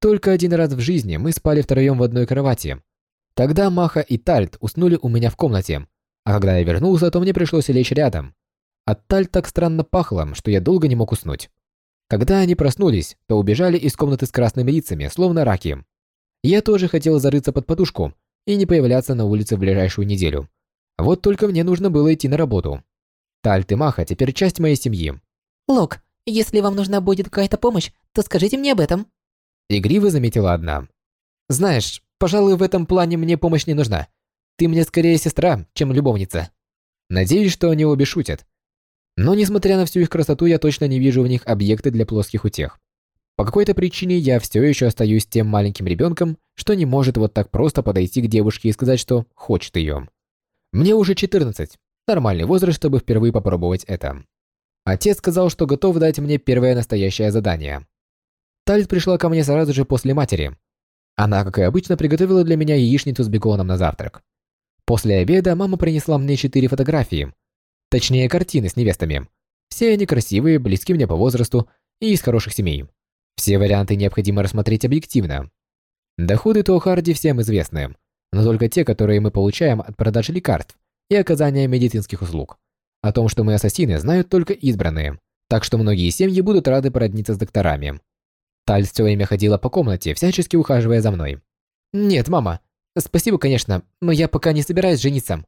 Только один раз в жизни мы спали втроем в одной кровати. Тогда Маха и Тальт уснули у меня в комнате, а когда я вернулся, то мне пришлось лечь рядом. От Тальт так странно пахло, что я долго не мог уснуть. Когда они проснулись, то убежали из комнаты с красными лицами, словно раки. Я тоже хотел зарыться под подушку и не появляться на улице в ближайшую неделю. Вот только мне нужно было идти на работу. Тальт и Маха теперь часть моей семьи. Лок, если вам нужна будет какая-то помощь, то скажите мне об этом. Игриво заметила одна. Знаешь, пожалуй, в этом плане мне помощь не нужна. Ты мне скорее сестра, чем любовница. Надеюсь, что они обе шутят. Но несмотря на всю их красоту, я точно не вижу в них объекты для плоских утех. По какой-то причине я все еще остаюсь тем маленьким ребенком, что не может вот так просто подойти к девушке и сказать, что хочет ее. Мне уже 14. Нормальный возраст, чтобы впервые попробовать это. Отец сказал, что готов дать мне первое настоящее задание. Тальт пришла ко мне сразу же после матери. Она, как и обычно, приготовила для меня яичницу с беконом на завтрак. После обеда мама принесла мне четыре фотографии, Точнее, картины с невестами. Все они красивые, близки мне по возрасту и из хороших семей. Все варианты необходимо рассмотреть объективно. Доходы Тоухарди всем известны, но только те, которые мы получаем от продажи лекарств и оказания медицинских услуг. О том, что мы ассасины, знают только избранные, так что многие семьи будут рады породниться с докторами. Таль все время ходила по комнате, всячески ухаживая за мной. «Нет, мама, спасибо, конечно, но я пока не собираюсь жениться.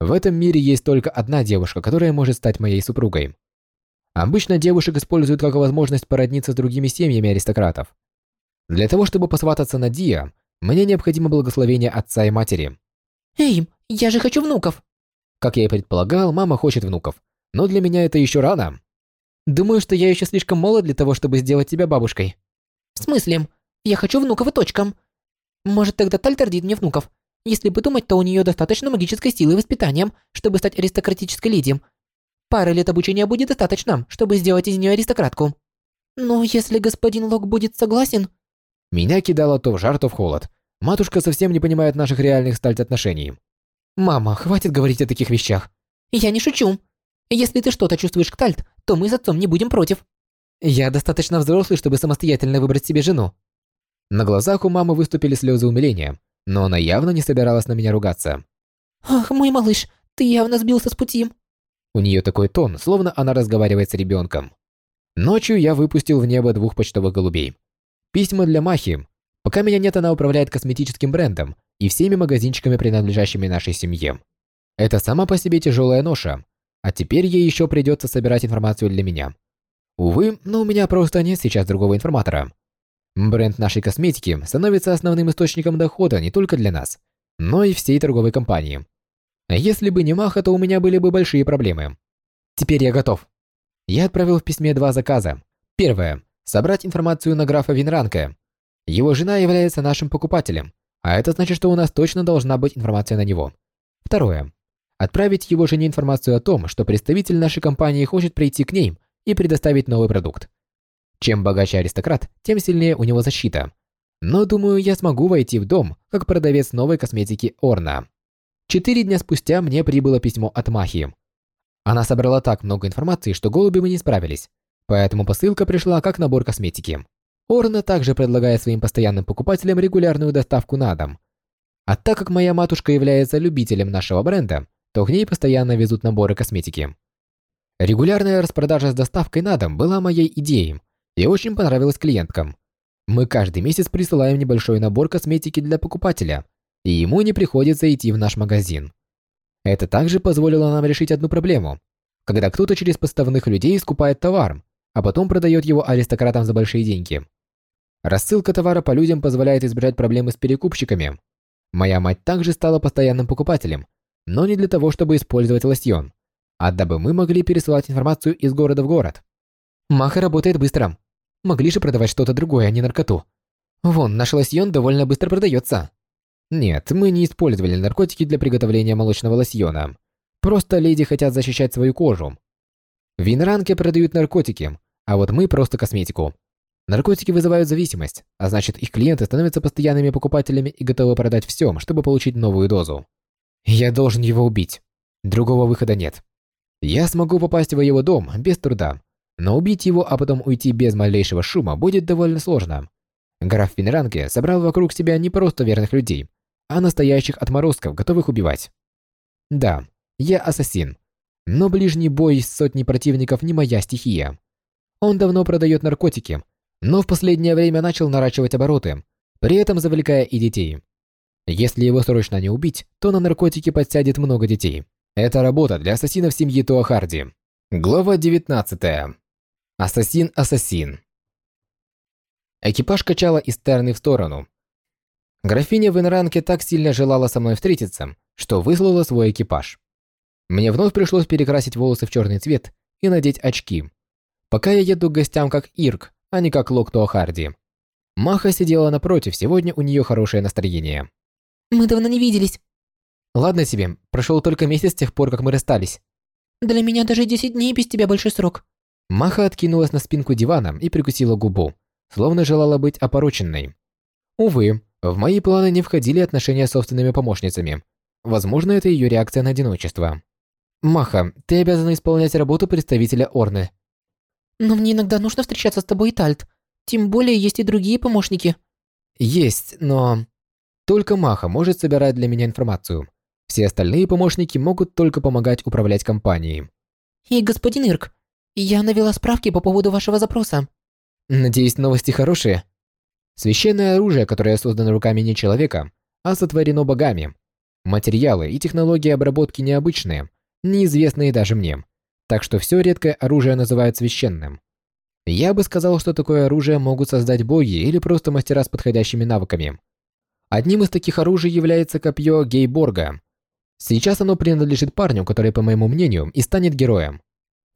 В этом мире есть только одна девушка, которая может стать моей супругой. Обычно девушек используют как возможность породниться с другими семьями аристократов. Для того, чтобы посвататься на Дия, мне необходимо благословение отца и матери. Эй, я же хочу внуков. Как я и предполагал, мама хочет внуков, но для меня это еще рано. Думаю, что я еще слишком молод для того, чтобы сделать тебя бабушкой. В смысле? Я хочу внуков и точка. Может, тогда Тальтер родит мне внуков, если подумать, то у нее достаточно магической силы и воспитанием, чтобы стать аристократической леди. Пары лет обучения будет достаточно, чтобы сделать из нее аристократку. Но если господин Лок будет согласен... Меня кидало то в жар, то в холод. Матушка совсем не понимает наших реальных стальт отношений. Мама, хватит говорить о таких вещах. Я не шучу. Если ты что-то чувствуешь к Тальт, то мы с отцом не будем против. Я достаточно взрослый, чтобы самостоятельно выбрать себе жену. На глазах у мамы выступили слезы умиления, но она явно не собиралась на меня ругаться. «Ах, мой малыш, ты явно сбился с пути». У нее такой тон, словно она разговаривает с ребенком. Ночью я выпустил в небо двух почтовых голубей. Письма для Махи. Пока меня нет, она управляет косметическим брендом и всеми магазинчиками, принадлежащими нашей семье. Это сама по себе тяжелая ноша, а теперь ей еще придется собирать информацию для меня. Увы, но у меня просто нет сейчас другого информатора. Бренд нашей косметики становится основным источником дохода не только для нас, но и всей торговой компании. Если бы не Маха, то у меня были бы большие проблемы. Теперь я готов. Я отправил в письме два заказа. Первое – собрать информацию на графа Винранка. Его жена является нашим покупателем, а это значит, что у нас точно должна быть информация на него. Второе – отправить его жене информацию о том, что представитель нашей компании хочет прийти к ней и предоставить новый продукт. Чем богаче аристократ, тем сильнее у него защита. Но думаю, я смогу войти в дом, как продавец новой косметики Орна. Четыре дня спустя мне прибыло письмо от Махи. Она собрала так много информации, что голуби мы не справились, поэтому посылка пришла как набор косметики. Орна также предлагает своим постоянным покупателям регулярную доставку на дом. А так как моя матушка является любителем нашего бренда, то к ней постоянно везут наборы косметики. Регулярная распродажа с доставкой на дом была моей идеей и очень понравилась клиенткам. Мы каждый месяц присылаем небольшой набор косметики для покупателя, и ему не приходится идти в наш магазин. Это также позволило нам решить одну проблему. Когда кто-то через поставных людей скупает товар, а потом продает его аристократам за большие деньги. Рассылка товара по людям позволяет избежать проблемы с перекупщиками. Моя мать также стала постоянным покупателем, но не для того, чтобы использовать лосьон, а дабы мы могли пересылать информацию из города в город. Маха работает быстро. Могли же продавать что-то другое, а не наркоту. Вон, наш лосьон довольно быстро продается. Нет, мы не использовали наркотики для приготовления молочного лосьона. Просто леди хотят защищать свою кожу. В Винранке продают наркотики, а вот мы просто косметику. Наркотики вызывают зависимость, а значит их клиенты становятся постоянными покупателями и готовы продать все, чтобы получить новую дозу. Я должен его убить. Другого выхода нет. Я смогу попасть в его дом без труда, но убить его, а потом уйти без малейшего шума будет довольно сложно. Граф Винранке собрал вокруг себя не просто верных людей, а настоящих отморозков, готовых убивать. Да, я ассасин, но ближний бой с сотней противников не моя стихия. Он давно продает наркотики, но в последнее время начал наращивать обороты, при этом завлекая и детей. Если его срочно не убить, то на наркотики подсядет много детей. Это работа для ассасинов семьи Туахарди. Глава 19. Ассасин-ассасин. Экипаж качала из стороны в сторону. Графиня Венранке так сильно желала со мной встретиться, что выслала свой экипаж. Мне вновь пришлось перекрасить волосы в черный цвет и надеть очки. Пока я еду к гостям как Ирк, а не как Лок Туахарди. Маха сидела напротив, сегодня у нее хорошее настроение. Мы давно не виделись. Ладно тебе, прошел только месяц с тех пор, как мы расстались. Для меня даже 10 дней без тебя большой срок. Маха откинулась на спинку дивана и прикусила губу, словно желала быть опороченной. Увы, в мои планы не входили отношения с собственными помощницами. Возможно, это ее реакция на одиночество. Маха, ты обязана исполнять работу представителя Орны. Но мне иногда нужно встречаться с тобой и Тальт. Тем более есть и другие помощники. Есть, но... Только Маха может собирать для меня информацию. Все остальные помощники могут только помогать управлять компанией. И господин Ирк, я навела справки по поводу вашего запроса. Надеюсь, новости хорошие. Священное оружие, которое создано руками не человека, а сотворено богами. Материалы и технологии обработки необычные, неизвестные даже мне. Так что все редкое оружие называют священным. Я бы сказал, что такое оружие могут создать боги или просто мастера с подходящими навыками. Одним из таких оружий является копье Гейборга. Сейчас оно принадлежит парню, который, по моему мнению, и станет героем.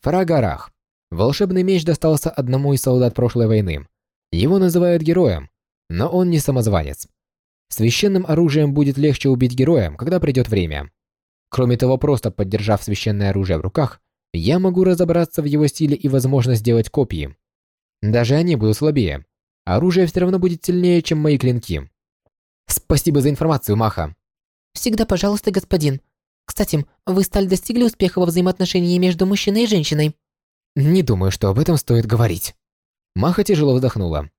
Фрагарах. Волшебный меч достался одному из солдат прошлой войны. Его называют героем, но он не самозванец. Священным оружием будет легче убить героя, когда придет время. Кроме того, просто поддержав священное оружие в руках, я могу разобраться в его стиле и возможно сделать копии. Даже они будут слабее. Оружие все равно будет сильнее, чем мои клинки. Спасибо за информацию, Маха. Всегда пожалуйста, господин. Кстати, вы стали достигли успеха во взаимоотношении между мужчиной и женщиной. Не думаю, что об этом стоит говорить. Маха тяжело вздохнула.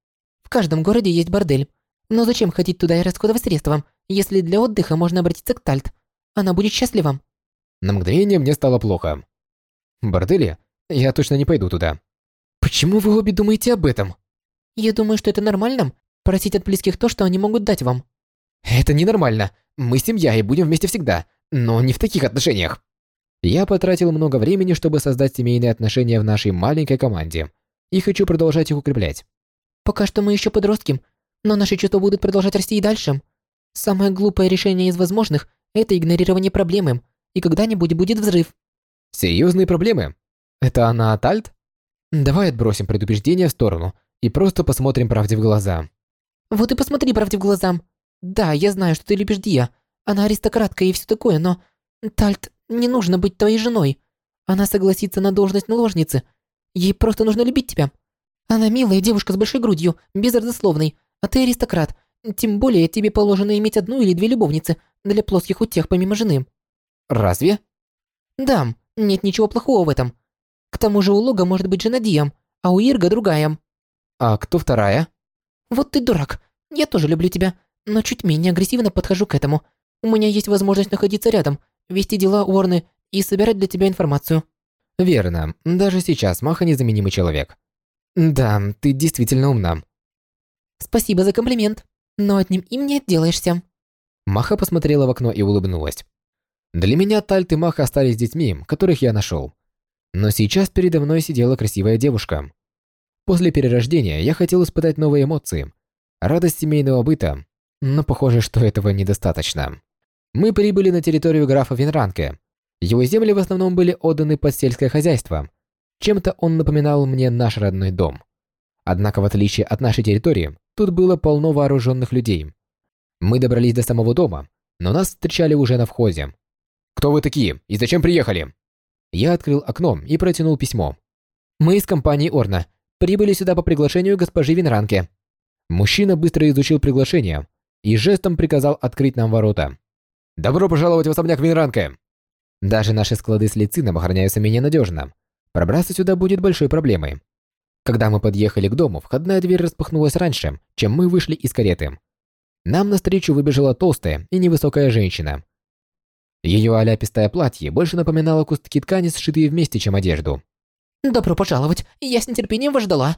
В каждом городе есть бордель. Но зачем ходить туда и расходовать средства, если для отдыха можно обратиться к Тальт? Она будет счастлива. На мгновение мне стало плохо. Бордели? Я точно не пойду туда. Почему вы обе думаете об этом? Я думаю, что это нормально, просить от близких то, что они могут дать вам. Это ненормально. Мы семья и будем вместе всегда, но не в таких отношениях. Я потратил много времени, чтобы создать семейные отношения в нашей маленькой команде, и хочу продолжать их укреплять. Пока что мы еще подростки, но наши чувства будут продолжать расти и дальше. Самое глупое решение из возможных – это игнорирование проблемы, и когда-нибудь будет взрыв. Серьезные проблемы? Это она от Альт? Давай отбросим предубеждение в сторону и просто посмотрим правде в глаза. Вот и посмотри правде в глаза. Да, я знаю, что ты любишь Дия. Она аристократка и все такое, но... Тальт, не нужно быть твоей женой. Она согласится на должность наложницы. Ей просто нужно любить тебя. Она милая девушка с большой грудью, безродословной, а ты аристократ. Тем более тебе положено иметь одну или две любовницы для плоских утех помимо жены. Разве? Да, нет ничего плохого в этом. К тому же у Лога может быть жена Диам, а у Ирга другая. А кто вторая? Вот ты дурак. Я тоже люблю тебя, но чуть менее агрессивно подхожу к этому. У меня есть возможность находиться рядом, вести дела Уорны и собирать для тебя информацию. Верно, даже сейчас Маха незаменимый человек. Да, ты действительно умна. Спасибо за комплимент, но одним им не отделаешься. Маха посмотрела в окно и улыбнулась. Для меня Тальт и Маха остались детьми, которых я нашел. Но сейчас передо мной сидела красивая девушка. После перерождения я хотел испытать новые эмоции, радость семейного быта, но похоже, что этого недостаточно. Мы прибыли на территорию графа Винранке. Его земли в основном были отданы под сельское хозяйство. Чем-то он напоминал мне наш родной дом. Однако, в отличие от нашей территории, тут было полно вооруженных людей. Мы добрались до самого дома, но нас встречали уже на входе. «Кто вы такие и зачем приехали?» Я открыл окно и протянул письмо. «Мы из компании Орна. Прибыли сюда по приглашению госпожи Винранке». Мужчина быстро изучил приглашение и жестом приказал открыть нам ворота. «Добро пожаловать в особняк Винранке!» Даже наши склады с лицином охраняются менее надежно. Пробраться сюда будет большой проблемой. Когда мы подъехали к дому, входная дверь распахнулась раньше, чем мы вышли из кареты. Нам навстречу выбежала толстая и невысокая женщина. Ее оляпистое платье больше напоминало куски ткани, сшитые вместе, чем одежду. «Добро пожаловать, я с нетерпением вас ждала».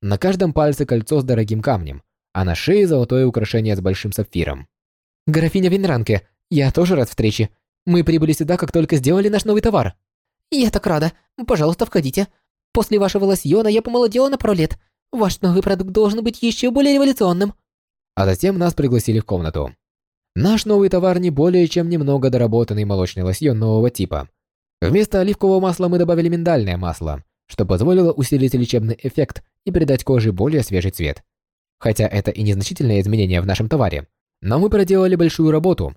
На каждом пальце кольцо с дорогим камнем, а на шее золотое украшение с большим сапфиром. «Графиня Винранке, я тоже рад встрече. Мы прибыли сюда, как только сделали наш новый товар». «Я так рада. Пожалуйста, входите. После вашего лосьона я помолодела на пару лет. Ваш новый продукт должен быть еще более революционным». А затем нас пригласили в комнату. Наш новый товар не более чем немного доработанный молочный лосьон нового типа. Вместо оливкового масла мы добавили миндальное масло, что позволило усилить лечебный эффект и придать коже более свежий цвет. Хотя это и незначительное изменение в нашем товаре, но мы проделали большую работу.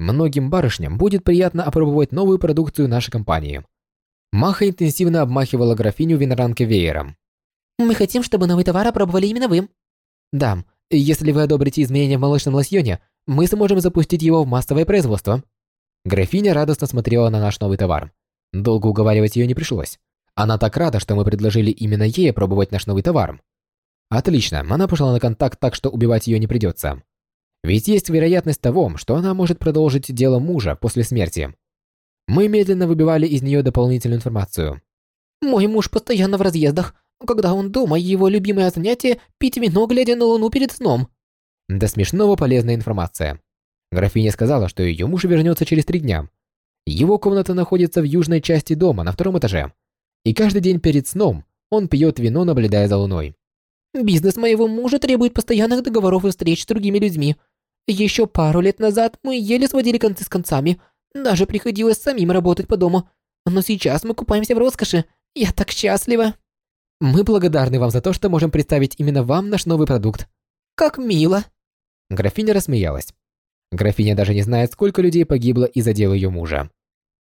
Многим барышням будет приятно опробовать новую продукцию нашей компании. Маха интенсивно обмахивала графиню винранки веером. «Мы хотим, чтобы новый товар опробовали именно вы». «Да, если вы одобрите изменения в молочном лосьоне, мы сможем запустить его в массовое производство». Графиня радостно смотрела на наш новый товар. Долго уговаривать ее не пришлось. Она так рада, что мы предложили именно ей пробовать наш новый товар. Отлично, она пошла на контакт так, что убивать ее не придется. Ведь есть вероятность того, что она может продолжить дело мужа после смерти. Мы медленно выбивали из нее дополнительную информацию. «Мой муж постоянно в разъездах. Когда он дома, его любимое занятие – пить вино, глядя на луну перед сном». До смешного полезная информация. Графиня сказала, что ее муж вернется через три дня. Его комната находится в южной части дома на втором этаже. И каждый день перед сном он пьет вино, наблюдая за луной. «Бизнес моего мужа требует постоянных договоров и встреч с другими людьми. Еще пару лет назад мы еле сводили концы с концами. Даже приходилось самим работать по дому. Но сейчас мы купаемся в роскоши. Я так счастлива. Мы благодарны вам за то, что можем представить именно вам наш новый продукт. Как мило. Графиня рассмеялась. Графиня даже не знает, сколько людей погибло из-за дела ее мужа.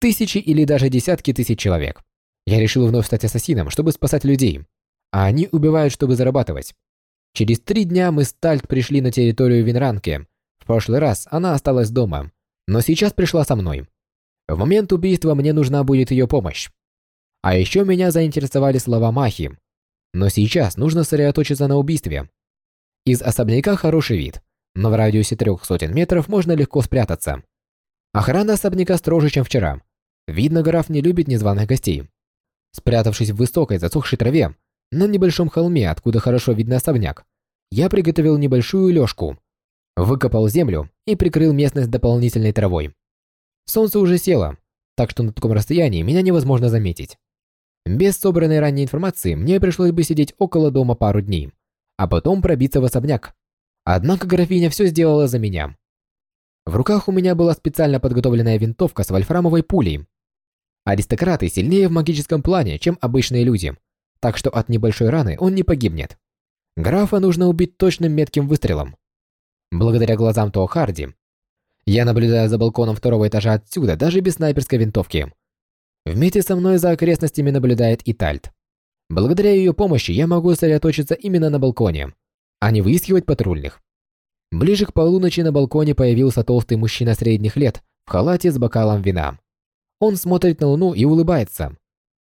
Тысячи или даже десятки тысяч человек. Я решил вновь стать ассасином, чтобы спасать людей. А они убивают, чтобы зарабатывать. Через три дня мы с Тальт пришли на территорию Винранки, прошлый раз она осталась дома, но сейчас пришла со мной. В момент убийства мне нужна будет ее помощь. А еще меня заинтересовали слова Махи. Но сейчас нужно сосредоточиться на убийстве. Из особняка хороший вид, но в радиусе трех сотен метров можно легко спрятаться. Охрана особняка строже, чем вчера. Видно, граф не любит незваных гостей. Спрятавшись в высокой засохшей траве, на небольшом холме, откуда хорошо видно особняк, я приготовил небольшую лёжку, выкопал землю и прикрыл местность дополнительной травой. Солнце уже село, так что на таком расстоянии меня невозможно заметить. Без собранной ранней информации мне пришлось бы сидеть около дома пару дней, а потом пробиться в особняк. Однако графиня все сделала за меня. В руках у меня была специально подготовленная винтовка с вольфрамовой пулей. Аристократы сильнее в магическом плане, чем обычные люди, так что от небольшой раны он не погибнет. Графа нужно убить точным метким выстрелом. Благодаря глазам Тоа Харди, я наблюдаю за балконом второго этажа отсюда, даже без снайперской винтовки. Вместе со мной за окрестностями наблюдает и Тальт. Благодаря ее помощи я могу сосредоточиться именно на балконе, а не выискивать патрульных. Ближе к полуночи на балконе появился толстый мужчина средних лет в халате с бокалом вина. Он смотрит на луну и улыбается.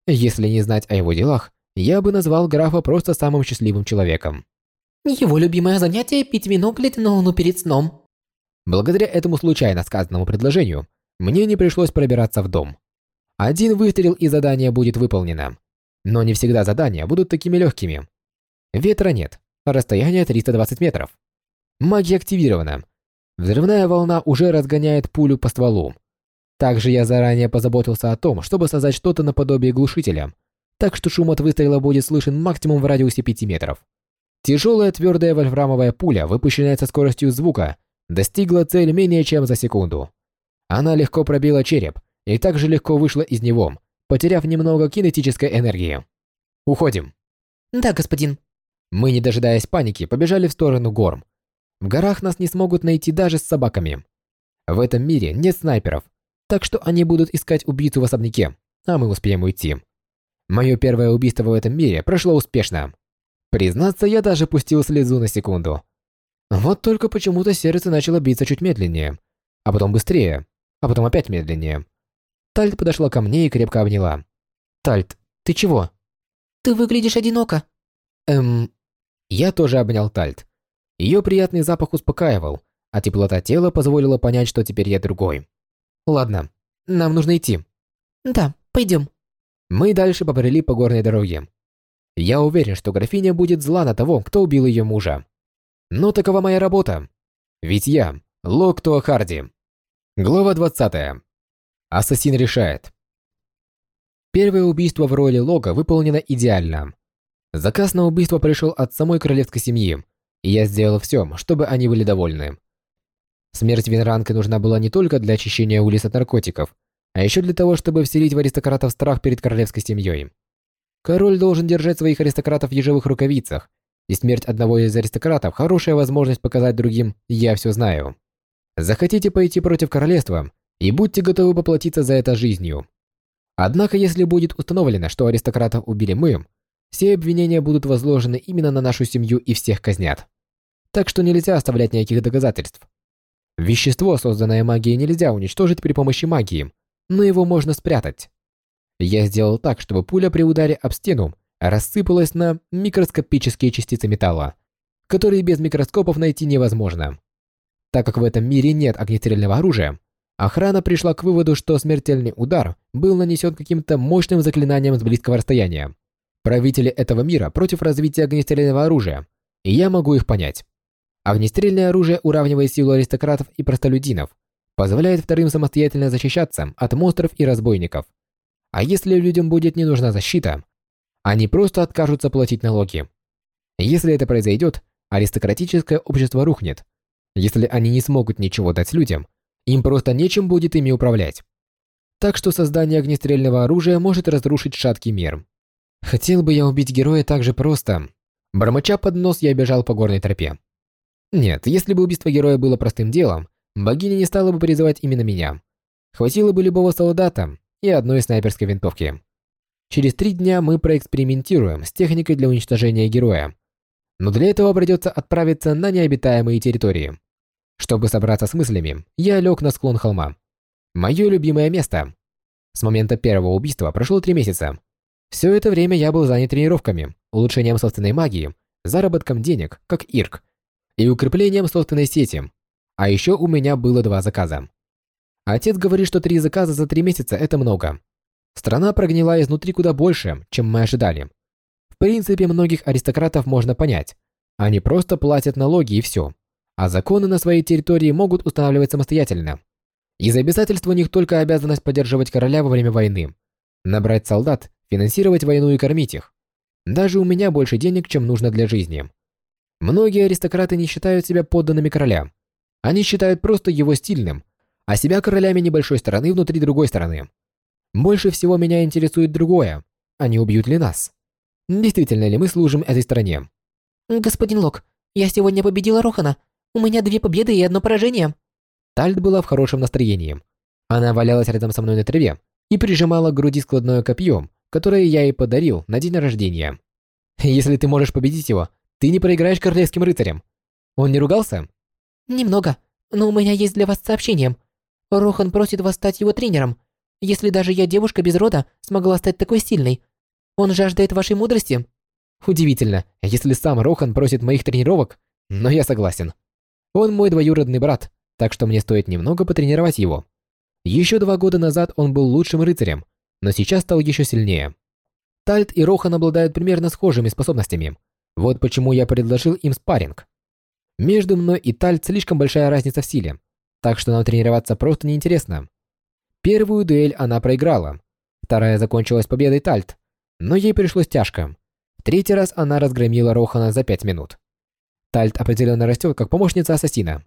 Если не знать о его делах, я бы назвал графа просто самым счастливым человеком. Его любимое занятие – пить вино, луну перед сном. Благодаря этому случайно сказанному предложению, мне не пришлось пробираться в дом. Один выстрел и задание будет выполнено. Но не всегда задания будут такими легкими. Ветра нет, расстояние 320 метров. Магия активирована. Взрывная волна уже разгоняет пулю по стволу. Также я заранее позаботился о том, чтобы создать что-то наподобие глушителя, так что шум от выстрела будет слышен максимум в радиусе 5 метров. Тяжелая твердая вольфрамовая пуля, выпущенная со скоростью звука, достигла цель менее чем за секунду. Она легко пробила череп и также легко вышла из него, потеряв немного кинетической энергии. Уходим. Да, господин. Мы, не дожидаясь паники, побежали в сторону гор. В горах нас не смогут найти даже с собаками. В этом мире нет снайперов, так что они будут искать убийцу в особняке, а мы успеем уйти. Мое первое убийство в этом мире прошло успешно. Признаться, я даже пустил слезу на секунду. Вот только почему-то сердце начало биться чуть медленнее, а потом быстрее, а потом опять медленнее. Тальт подошла ко мне и крепко обняла. «Тальт, ты чего?» «Ты выглядишь одиноко». «Эм...» Я тоже обнял Тальт. Ее приятный запах успокаивал, а теплота тела позволила понять, что теперь я другой. «Ладно, нам нужно идти». «Да, пойдем». Мы дальше побрели по горной дороге. Я уверен, что графиня будет зла на того, кто убил ее мужа. Но такова моя работа. Ведь я Локтуа Харди. Глава 20. Ассасин решает. Первое убийство в роли Лога выполнено идеально. Заказ на убийство пришел от самой королевской семьи, и я сделал все, чтобы они были довольны. Смерть Винранка нужна была не только для очищения улиц от наркотиков, а еще для того, чтобы вселить в аристократов страх перед королевской семьей. Король должен держать своих аристократов в ежевых рукавицах, и смерть одного из аристократов – хорошая возможность показать другим «я все знаю». Захотите пойти против королевства, и будьте готовы поплатиться за это жизнью. Однако, если будет установлено, что аристократов убили мы, все обвинения будут возложены именно на нашу семью и всех казнят. Так что нельзя оставлять никаких доказательств. Вещество, созданное магией, нельзя уничтожить при помощи магии, но его можно спрятать. Я сделал так, чтобы пуля при ударе об стену рассыпалась на микроскопические частицы металла, которые без микроскопов найти невозможно. Так как в этом мире нет огнестрельного оружия, охрана пришла к выводу, что смертельный удар был нанесен каким-то мощным заклинанием с близкого расстояния. Правители этого мира против развития огнестрельного оружия, и я могу их понять. Огнестрельное оружие уравнивает силу аристократов и простолюдинов, позволяет вторым самостоятельно защищаться от монстров и разбойников. А если людям будет не нужна защита, они просто откажутся платить налоги. Если это произойдет, аристократическое общество рухнет. Если они не смогут ничего дать людям, им просто нечем будет ими управлять. Так что создание огнестрельного оружия может разрушить шаткий мир. Хотел бы я убить героя так же просто. Бормоча под нос, я бежал по горной тропе. Нет, если бы убийство героя было простым делом, богиня не стала бы призывать именно меня. Хватило бы любого солдата и одной снайперской винтовки. Через три дня мы проэкспериментируем с техникой для уничтожения героя. Но для этого придется отправиться на необитаемые территории. Чтобы собраться с мыслями, я лег на склон холма. Мое любимое место. С момента первого убийства прошло три месяца. Все это время я был занят тренировками, улучшением собственной магии, заработком денег, как Ирк, и укреплением собственной сети. А еще у меня было два заказа. Отец говорит, что три заказа за три месяца – это много. Страна прогнила изнутри куда больше, чем мы ожидали. В принципе, многих аристократов можно понять. Они просто платят налоги и все. А законы на своей территории могут устанавливать самостоятельно. Из обязательств у них только обязанность поддерживать короля во время войны. Набрать солдат, финансировать войну и кормить их. Даже у меня больше денег, чем нужно для жизни. Многие аристократы не считают себя подданными короля. Они считают просто его стильным, а себя королями небольшой страны внутри другой страны. Больше всего меня интересует другое. Они убьют ли нас? Действительно ли мы служим этой стране? Господин Лок, я сегодня победила Рохана. У меня две победы и одно поражение. Тальд была в хорошем настроении. Она валялась рядом со мной на траве и прижимала к груди складное копье, которое я ей подарил на день рождения. Если ты можешь победить его, ты не проиграешь королевским рыцарям. Он не ругался? Немного, но у меня есть для вас сообщение. Рохан просит вас стать его тренером. Если даже я, девушка без рода, смогла стать такой сильной, он жаждет вашей мудрости. Удивительно, если сам Рохан просит моих тренировок, но я согласен. Он мой двоюродный брат, так что мне стоит немного потренировать его. Еще два года назад он был лучшим рыцарем, но сейчас стал еще сильнее. Тальт и Рохан обладают примерно схожими способностями. Вот почему я предложил им спарринг. Между мной и Тальт слишком большая разница в силе, так что нам тренироваться просто неинтересно. Первую дуэль она проиграла, вторая закончилась победой Тальт, но ей пришлось тяжко. В третий раз она разгромила Рохана за пять минут. Тальт определенно растет как помощница ассасина.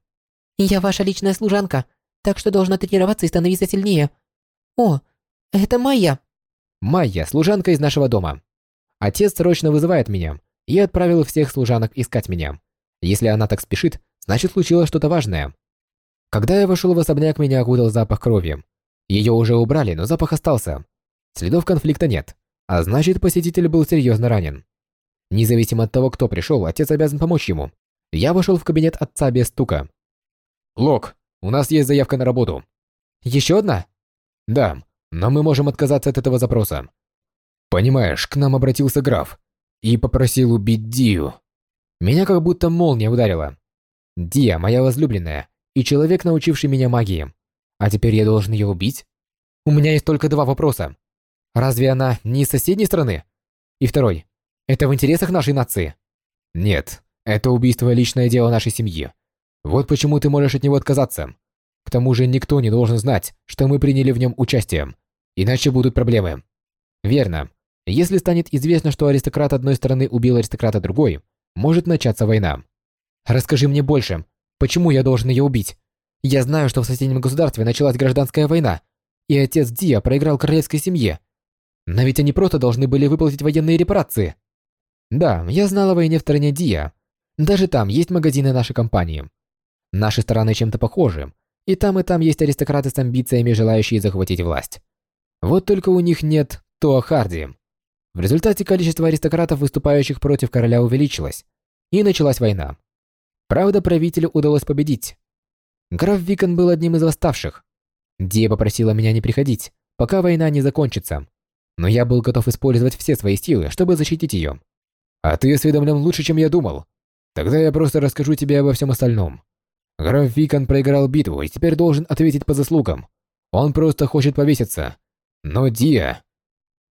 «Я ваша личная служанка, так что должна тренироваться и становиться сильнее. О, это Майя!» Майя, служанка из нашего дома. Отец срочно вызывает меня и отправил всех служанок искать меня. Если она так спешит, значит случилось что-то важное. Когда я вошел в особняк, меня окутал запах крови. Ее уже убрали, но запах остался. Следов конфликта нет, а значит посетитель был серьезно ранен. Независимо от того, кто пришел, отец обязан помочь ему. Я вошел в кабинет отца без стука. «Лок, у нас есть заявка на работу». «Еще одна?» «Да, но мы можем отказаться от этого запроса». «Понимаешь, к нам обратился граф и попросил убить Дию». Меня как будто молния ударила. Дия, моя возлюбленная, и человек, научивший меня магии. А теперь я должен ее убить? У меня есть только два вопроса. Разве она не из соседней страны? И второй. Это в интересах нашей нации? Нет, это убийство личное дело нашей семьи. Вот почему ты можешь от него отказаться. К тому же никто не должен знать, что мы приняли в нем участие. Иначе будут проблемы. Верно. Если станет известно, что аристократ одной страны убил аристократа другой, может начаться война. Расскажи мне больше. Почему я должен ее убить? Я знаю, что в соседнем государстве началась гражданская война, и отец Дия проиграл королевской семье. Но ведь они просто должны были выплатить военные репарации. Да, я знал о войне в стране Дия. Даже там есть магазины нашей компании. Наши стороны чем-то похожи, и там и там есть аристократы с амбициями, желающие захватить власть. Вот только у них нет Тоа Харди. В результате количество аристократов, выступающих против короля, увеличилось, и началась война. Правда, правителю удалось победить. Граф Викон был одним из восставших. Дия попросила меня не приходить, пока война не закончится. Но я был готов использовать все свои силы, чтобы защитить ее. А ты осведомлен лучше, чем я думал. Тогда я просто расскажу тебе обо всем остальном. Граф Викон проиграл битву и теперь должен ответить по заслугам. Он просто хочет повеситься. Но Дия...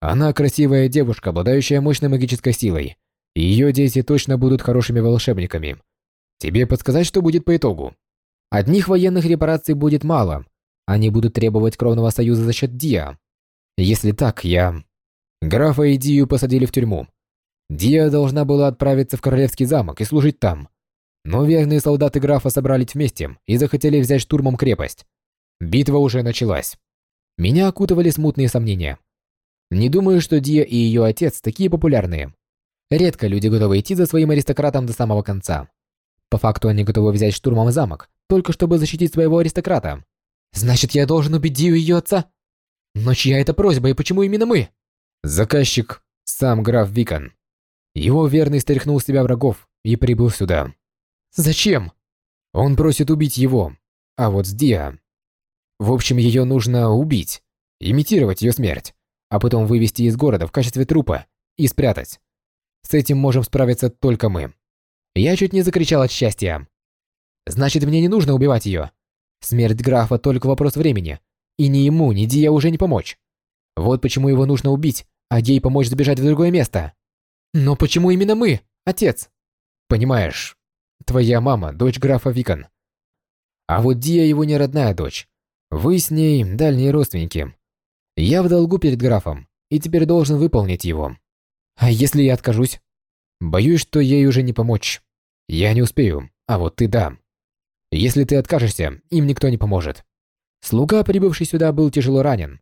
Она красивая девушка, обладающая мощной магической силой. Ее дети точно будут хорошими волшебниками. Тебе подсказать, что будет по итогу? Одних военных репараций будет мало. Они будут требовать кровного союза за счет Диа. Если так, я... Графа и Дию посадили в тюрьму. Дия должна была отправиться в королевский замок и служить там. Но верные солдаты графа собрались вместе и захотели взять штурмом крепость. Битва уже началась. Меня окутывали смутные сомнения. Не думаю, что Дия и ее отец такие популярные. Редко люди готовы идти за своим аристократом до самого конца. По факту они готовы взять штурмом замок, только чтобы защитить своего аристократа. Значит, я должен убить Дию и ее отца? Но чья это просьба и почему именно мы? Заказчик – сам граф Викон. Его верный стряхнул с себя врагов и прибыл сюда. Зачем? Он просит убить его, а вот с Диа... В общем, ее нужно убить, имитировать ее смерть, а потом вывести из города в качестве трупа и спрятать. С этим можем справиться только мы. Я чуть не закричал от счастья. Значит, мне не нужно убивать ее. Смерть графа только вопрос времени, и ни ему, ни Дия уже не помочь. Вот почему его нужно убить, а ей помочь сбежать в другое место. Но почему именно мы, отец? Понимаешь, твоя мама – дочь графа Викон. А вот Дия его не родная дочь. Вы с ней дальние родственники. Я в долгу перед графом, и теперь должен выполнить его. А если я откажусь? Боюсь, что ей уже не помочь. Я не успею, а вот ты да. Если ты откажешься, им никто не поможет. Слуга, прибывший сюда, был тяжело ранен.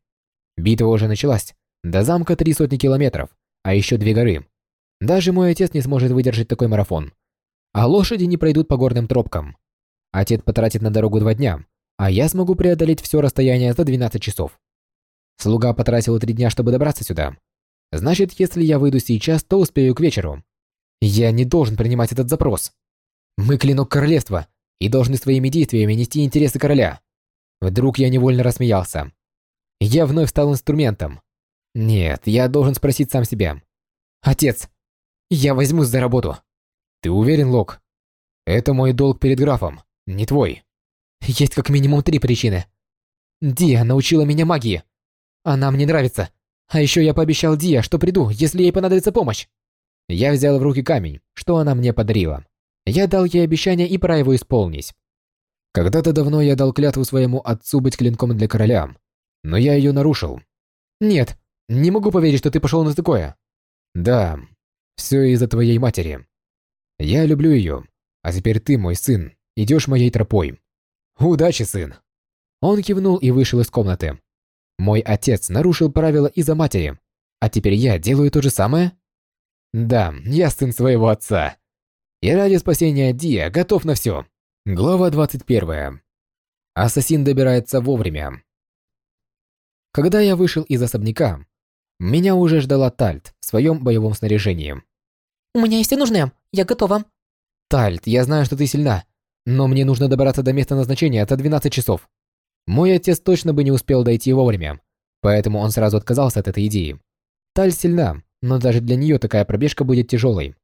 Битва уже началась. До замка три сотни километров, а еще две горы. Даже мой отец не сможет выдержать такой марафон. А лошади не пройдут по горным тропкам. Отец потратит на дорогу два дня, а я смогу преодолеть все расстояние за 12 часов. Слуга потратил три дня, чтобы добраться сюда. Значит, если я выйду сейчас, то успею к вечеру. Я не должен принимать этот запрос. Мы клинок королевства и должны своими действиями нести интересы короля. Вдруг я невольно рассмеялся. Я вновь стал инструментом. Нет, я должен спросить сам себя. Отец, я возьмусь за работу. Ты уверен, Лок? Это мой долг перед графом, не твой. Есть как минимум три причины. Диа научила меня магии. Она мне нравится, А еще я пообещал Дия, что приду, если ей понадобится помощь. Я взял в руки камень, что она мне подарила. Я дал ей обещание и пора его исполнить. Когда-то давно я дал клятву своему отцу быть клинком для короля, но я ее нарушил. Нет, не могу поверить, что ты пошел на такое. Да, все из-за твоей матери. Я люблю ее, а теперь ты, мой сын, идешь моей тропой. Удачи, сын. Он кивнул и вышел из комнаты. Мой отец нарушил правила из-за матери, а теперь я делаю то же самое? Да, я сын своего отца. И ради спасения Дия готов на все. Глава 21. Ассасин добирается вовремя. Когда я вышел из особняка, меня уже ждала Тальт в своем боевом снаряжении. «У меня есть все нужное, я готова». «Тальт, я знаю, что ты сильна, но мне нужно добраться до места назначения за 12 часов. Мой отец точно бы не успел дойти вовремя, поэтому он сразу отказался от этой идеи. Таль сильна, но даже для нее такая пробежка будет тяжелой.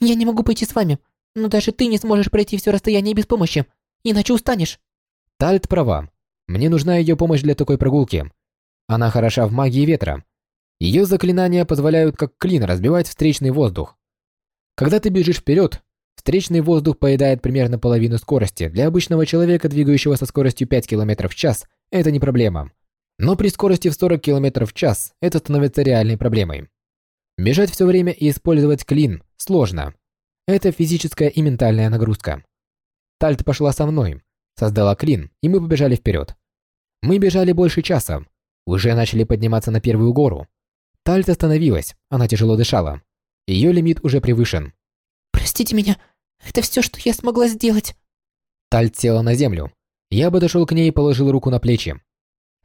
«Я не могу пойти с вами, но даже ты не сможешь пройти все расстояние без помощи, иначе устанешь». Тальт права. Мне нужна ее помощь для такой прогулки. Она хороша в магии ветра. Ее заклинания позволяют как клин разбивать встречный воздух. Когда ты бежишь вперед, Встречный воздух поедает примерно половину скорости. Для обычного человека, двигающегося со скоростью 5 км в час, это не проблема. Но при скорости в 40 км в час это становится реальной проблемой. Бежать все время и использовать клин сложно. Это физическая и ментальная нагрузка. Тальт пошла со мной, создала клин, и мы побежали вперед. Мы бежали больше часа, уже начали подниматься на первую гору. Тальт остановилась, она тяжело дышала. Ее лимит уже превышен. «Простите меня, это все, что я смогла сделать». Тальт села на землю. Я подошел к ней и положил руку на плечи.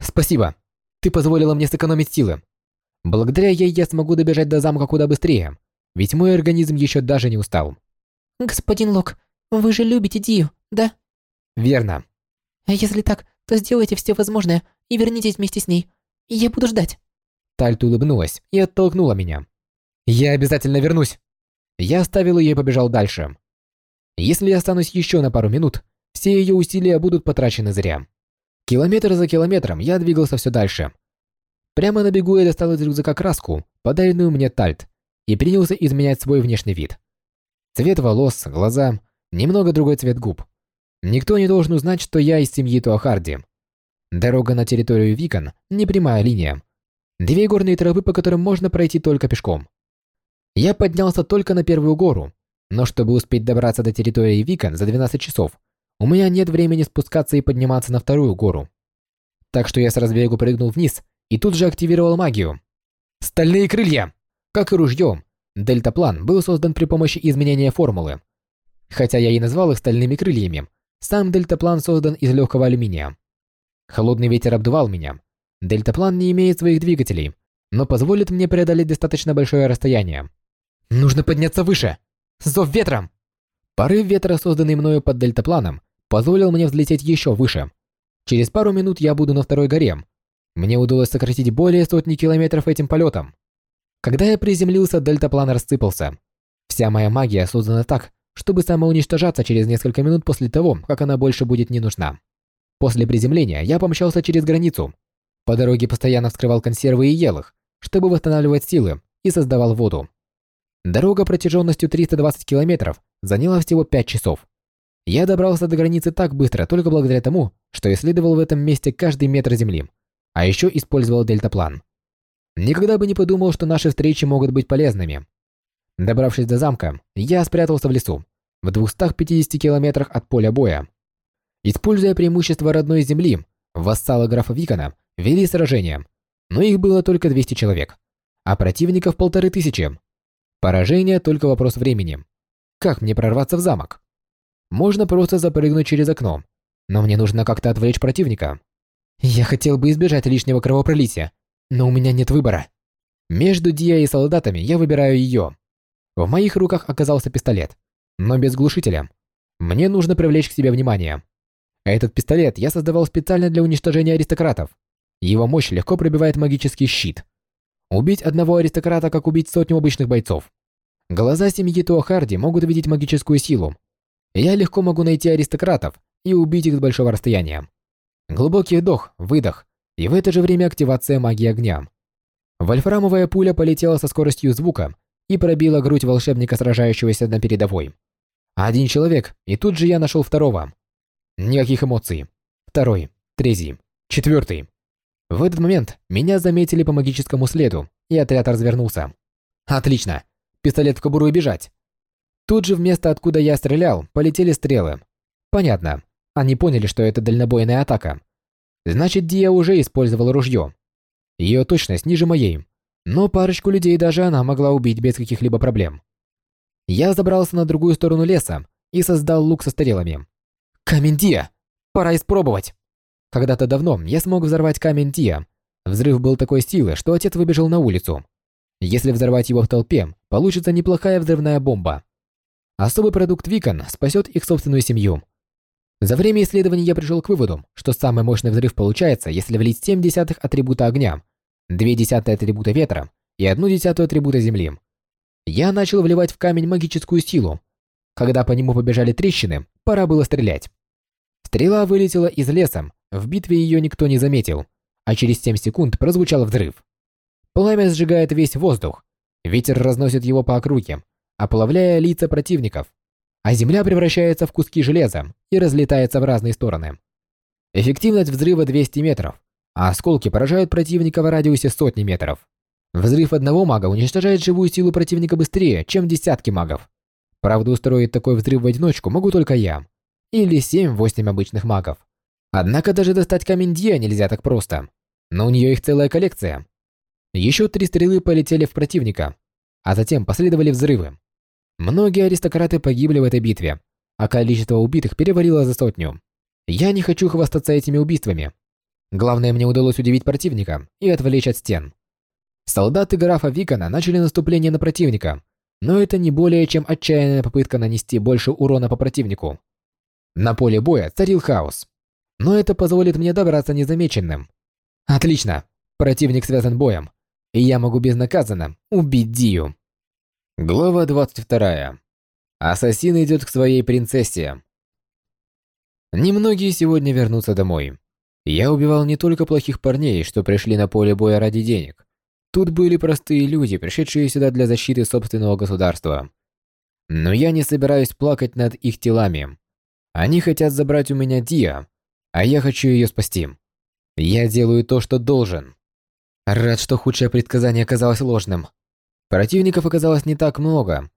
«Спасибо. Ты позволила мне сэкономить силы. Благодаря ей я смогу добежать до замка куда быстрее, ведь мой организм еще даже не устал». «Господин Лок, вы же любите Дию, да?» «Верно». «А если так, то сделайте все возможное и вернитесь вместе с ней. Я буду ждать». Тальт улыбнулась и оттолкнула меня. «Я обязательно вернусь!» Я оставил ее и побежал дальше. Если я останусь еще на пару минут, все ее усилия будут потрачены зря. Километр за километром я двигался все дальше. Прямо на бегу я достал из рюкзака краску, подаренную мне Тальт, и принялся изменять свой внешний вид. Цвет волос, глаза, немного другой цвет губ. Никто не должен узнать, что я из семьи Туахарди. Дорога на территорию Викон – не прямая линия. Две горные тропы, по которым можно пройти только пешком. Я поднялся только на первую гору, но чтобы успеть добраться до территории Викон за 12 часов, у меня нет времени спускаться и подниматься на вторую гору. Так что я с разбегу прыгнул вниз и тут же активировал магию. Стальные крылья! Как и ружье, дельтаплан был создан при помощи изменения формулы. Хотя я и назвал их стальными крыльями, сам дельтаплан создан из легкого алюминия. Холодный ветер обдувал меня. Дельтаплан не имеет своих двигателей, но позволит мне преодолеть достаточно большое расстояние. Нужно подняться выше. Зов ветром. Порыв ветра, созданный мною под дельтапланом, позволил мне взлететь еще выше. Через пару минут я буду на второй горе. Мне удалось сократить более сотни километров этим полетом. Когда я приземлился, дельтаплан рассыпался. Вся моя магия создана так, чтобы самоуничтожаться через несколько минут после того, как она больше будет не нужна. После приземления я помчался через границу. По дороге постоянно вскрывал консервы и ел их, чтобы восстанавливать силы, и создавал воду. Дорога протяженностью 320 километров заняла всего 5 часов. Я добрался до границы так быстро только благодаря тому, что исследовал в этом месте каждый метр земли, а еще использовал дельтаплан. Никогда бы не подумал, что наши встречи могут быть полезными. Добравшись до замка, я спрятался в лесу, в 250 километрах от поля боя. Используя преимущество родной земли, вассалы графа Викона вели сражения, но их было только 200 человек, а противников полторы тысячи. Поражение только вопрос времени. Как мне прорваться в замок? Можно просто запрыгнуть через окно, но мне нужно как-то отвлечь противника. Я хотел бы избежать лишнего кровопролития, но у меня нет выбора. Между Диа и солдатами я выбираю ее. В моих руках оказался пистолет, но без глушителя. Мне нужно привлечь к себе внимание. Этот пистолет я создавал специально для уничтожения аристократов. Его мощь легко пробивает магический щит – Убить одного аристократа, как убить сотню обычных бойцов. Глаза семьи Туахарди могут видеть магическую силу. Я легко могу найти аристократов и убить их с большого расстояния. Глубокий вдох, выдох, и в это же время активация магии огня. Вольфрамовая пуля полетела со скоростью звука и пробила грудь волшебника, сражающегося на передовой. Один человек, и тут же я нашел второго. Никаких эмоций. Второй, третий, четвертый. В этот момент меня заметили по магическому следу, и отряд развернулся. Отлично. Пистолет в кобуру и бежать. Тут же вместо откуда я стрелял, полетели стрелы. Понятно. Они поняли, что это дальнобойная атака. Значит, Дия уже использовала ружье. Ее точность ниже моей, но парочку людей даже она могла убить без каких-либо проблем. Я забрался на другую сторону леса и создал лук со стрелами. Камень Дия! Пора испробовать! Когда-то давно я смог взорвать камень Дия. Взрыв был такой силы, что отец выбежал на улицу. Если взорвать его в толпе, получится неплохая взрывная бомба. Особый продукт Викон спасет их собственную семью. За время исследований я пришел к выводу, что самый мощный взрыв получается, если влить 7 десятых атрибута огня, 2 десятые атрибута ветра и 1 десятую атрибута земли. Я начал вливать в камень магическую силу. Когда по нему побежали трещины, пора было стрелять. Стрела вылетела из леса, в битве ее никто не заметил, а через 7 секунд прозвучал взрыв. Пламя сжигает весь воздух, ветер разносит его по округе, оплавляя лица противников а земля превращается в куски железа и разлетается в разные стороны. Эффективность взрыва 200 метров, а осколки поражают противника в радиусе сотни метров. Взрыв одного мага уничтожает живую силу противника быстрее, чем десятки магов. Правда, устроить такой взрыв в одиночку могу только я. Или 7-8 обычных магов. Однако даже достать камень Дия нельзя так просто. Но у нее их целая коллекция. Еще три стрелы полетели в противника, а затем последовали взрывы. Многие аристократы погибли в этой битве, а количество убитых перевалило за сотню. Я не хочу хвастаться этими убийствами. Главное, мне удалось удивить противника и отвлечь от стен. Солдаты графа Викона начали наступление на противника, но это не более чем отчаянная попытка нанести больше урона по противнику. На поле боя царил хаос. Но это позволит мне добраться незамеченным. Отлично, противник связан боем, и я могу безнаказанно убить Дию. Глава 22. Ассасин идет к своей принцессе. Немногие сегодня вернутся домой. Я убивал не только плохих парней, что пришли на поле боя ради денег. Тут были простые люди, пришедшие сюда для защиты собственного государства. Но я не собираюсь плакать над их телами. Они хотят забрать у меня Диа, а я хочу ее спасти. Я делаю то, что должен. Рад, что худшее предсказание оказалось ложным. Противников оказалось не так много.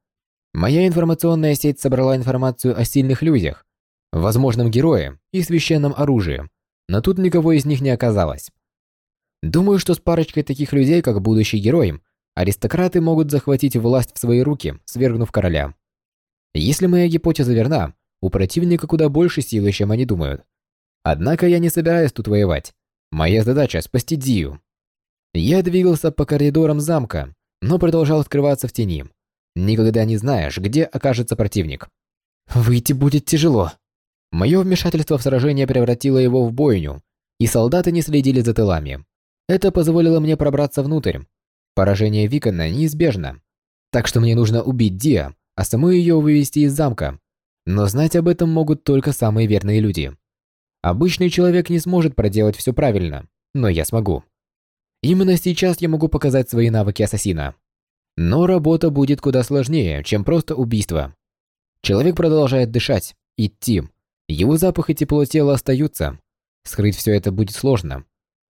Моя информационная сеть собрала информацию о сильных людях, возможном герое и священном оружии, но тут никого из них не оказалось. Думаю, что с парочкой таких людей, как будущий герой, аристократы могут захватить власть в свои руки, свергнув короля. Если моя гипотеза верна, у противника куда больше силы, чем они думают. Однако я не собираюсь тут воевать. Моя задача – спасти Дию. Я двигался по коридорам замка, но продолжал скрываться в тени. Никогда не знаешь, где окажется противник. Выйти будет тяжело. Мое вмешательство в сражение превратило его в бойню, и солдаты не следили за тылами. Это позволило мне пробраться внутрь. Поражение Викона неизбежно. Так что мне нужно убить Диа, а саму ее вывести из замка. Но знать об этом могут только самые верные люди. Обычный человек не сможет проделать все правильно, но я смогу. Именно сейчас я могу показать свои навыки ассасина. Но работа будет куда сложнее, чем просто убийство. Человек продолжает дышать, идти. Его запах и тепло тела остаются. Скрыть все это будет сложно.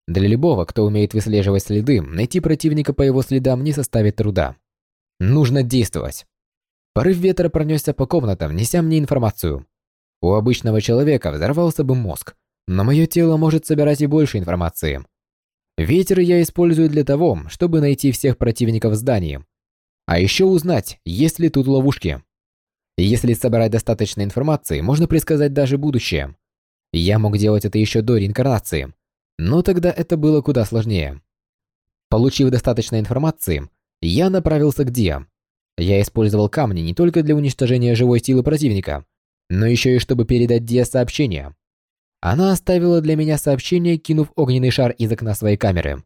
Для любого, кто умеет выслеживать следы, найти противника по его следам не составит труда. Нужно действовать. Порыв ветра пронесся по комнатам, неся мне информацию. У обычного человека взорвался бы мозг, но мое тело может собирать и больше информации. Ветер я использую для того, чтобы найти всех противников в здании. А еще узнать, есть ли тут ловушки. Если собрать достаточно информации, можно предсказать даже будущее. Я мог делать это еще до реинкарнации, но тогда это было куда сложнее. Получив достаточно информации, я направился к Диа. Я использовал камни не только для уничтожения живой силы противника, но еще и чтобы передать Диа сообщение. Она оставила для меня сообщение, кинув огненный шар из окна своей камеры.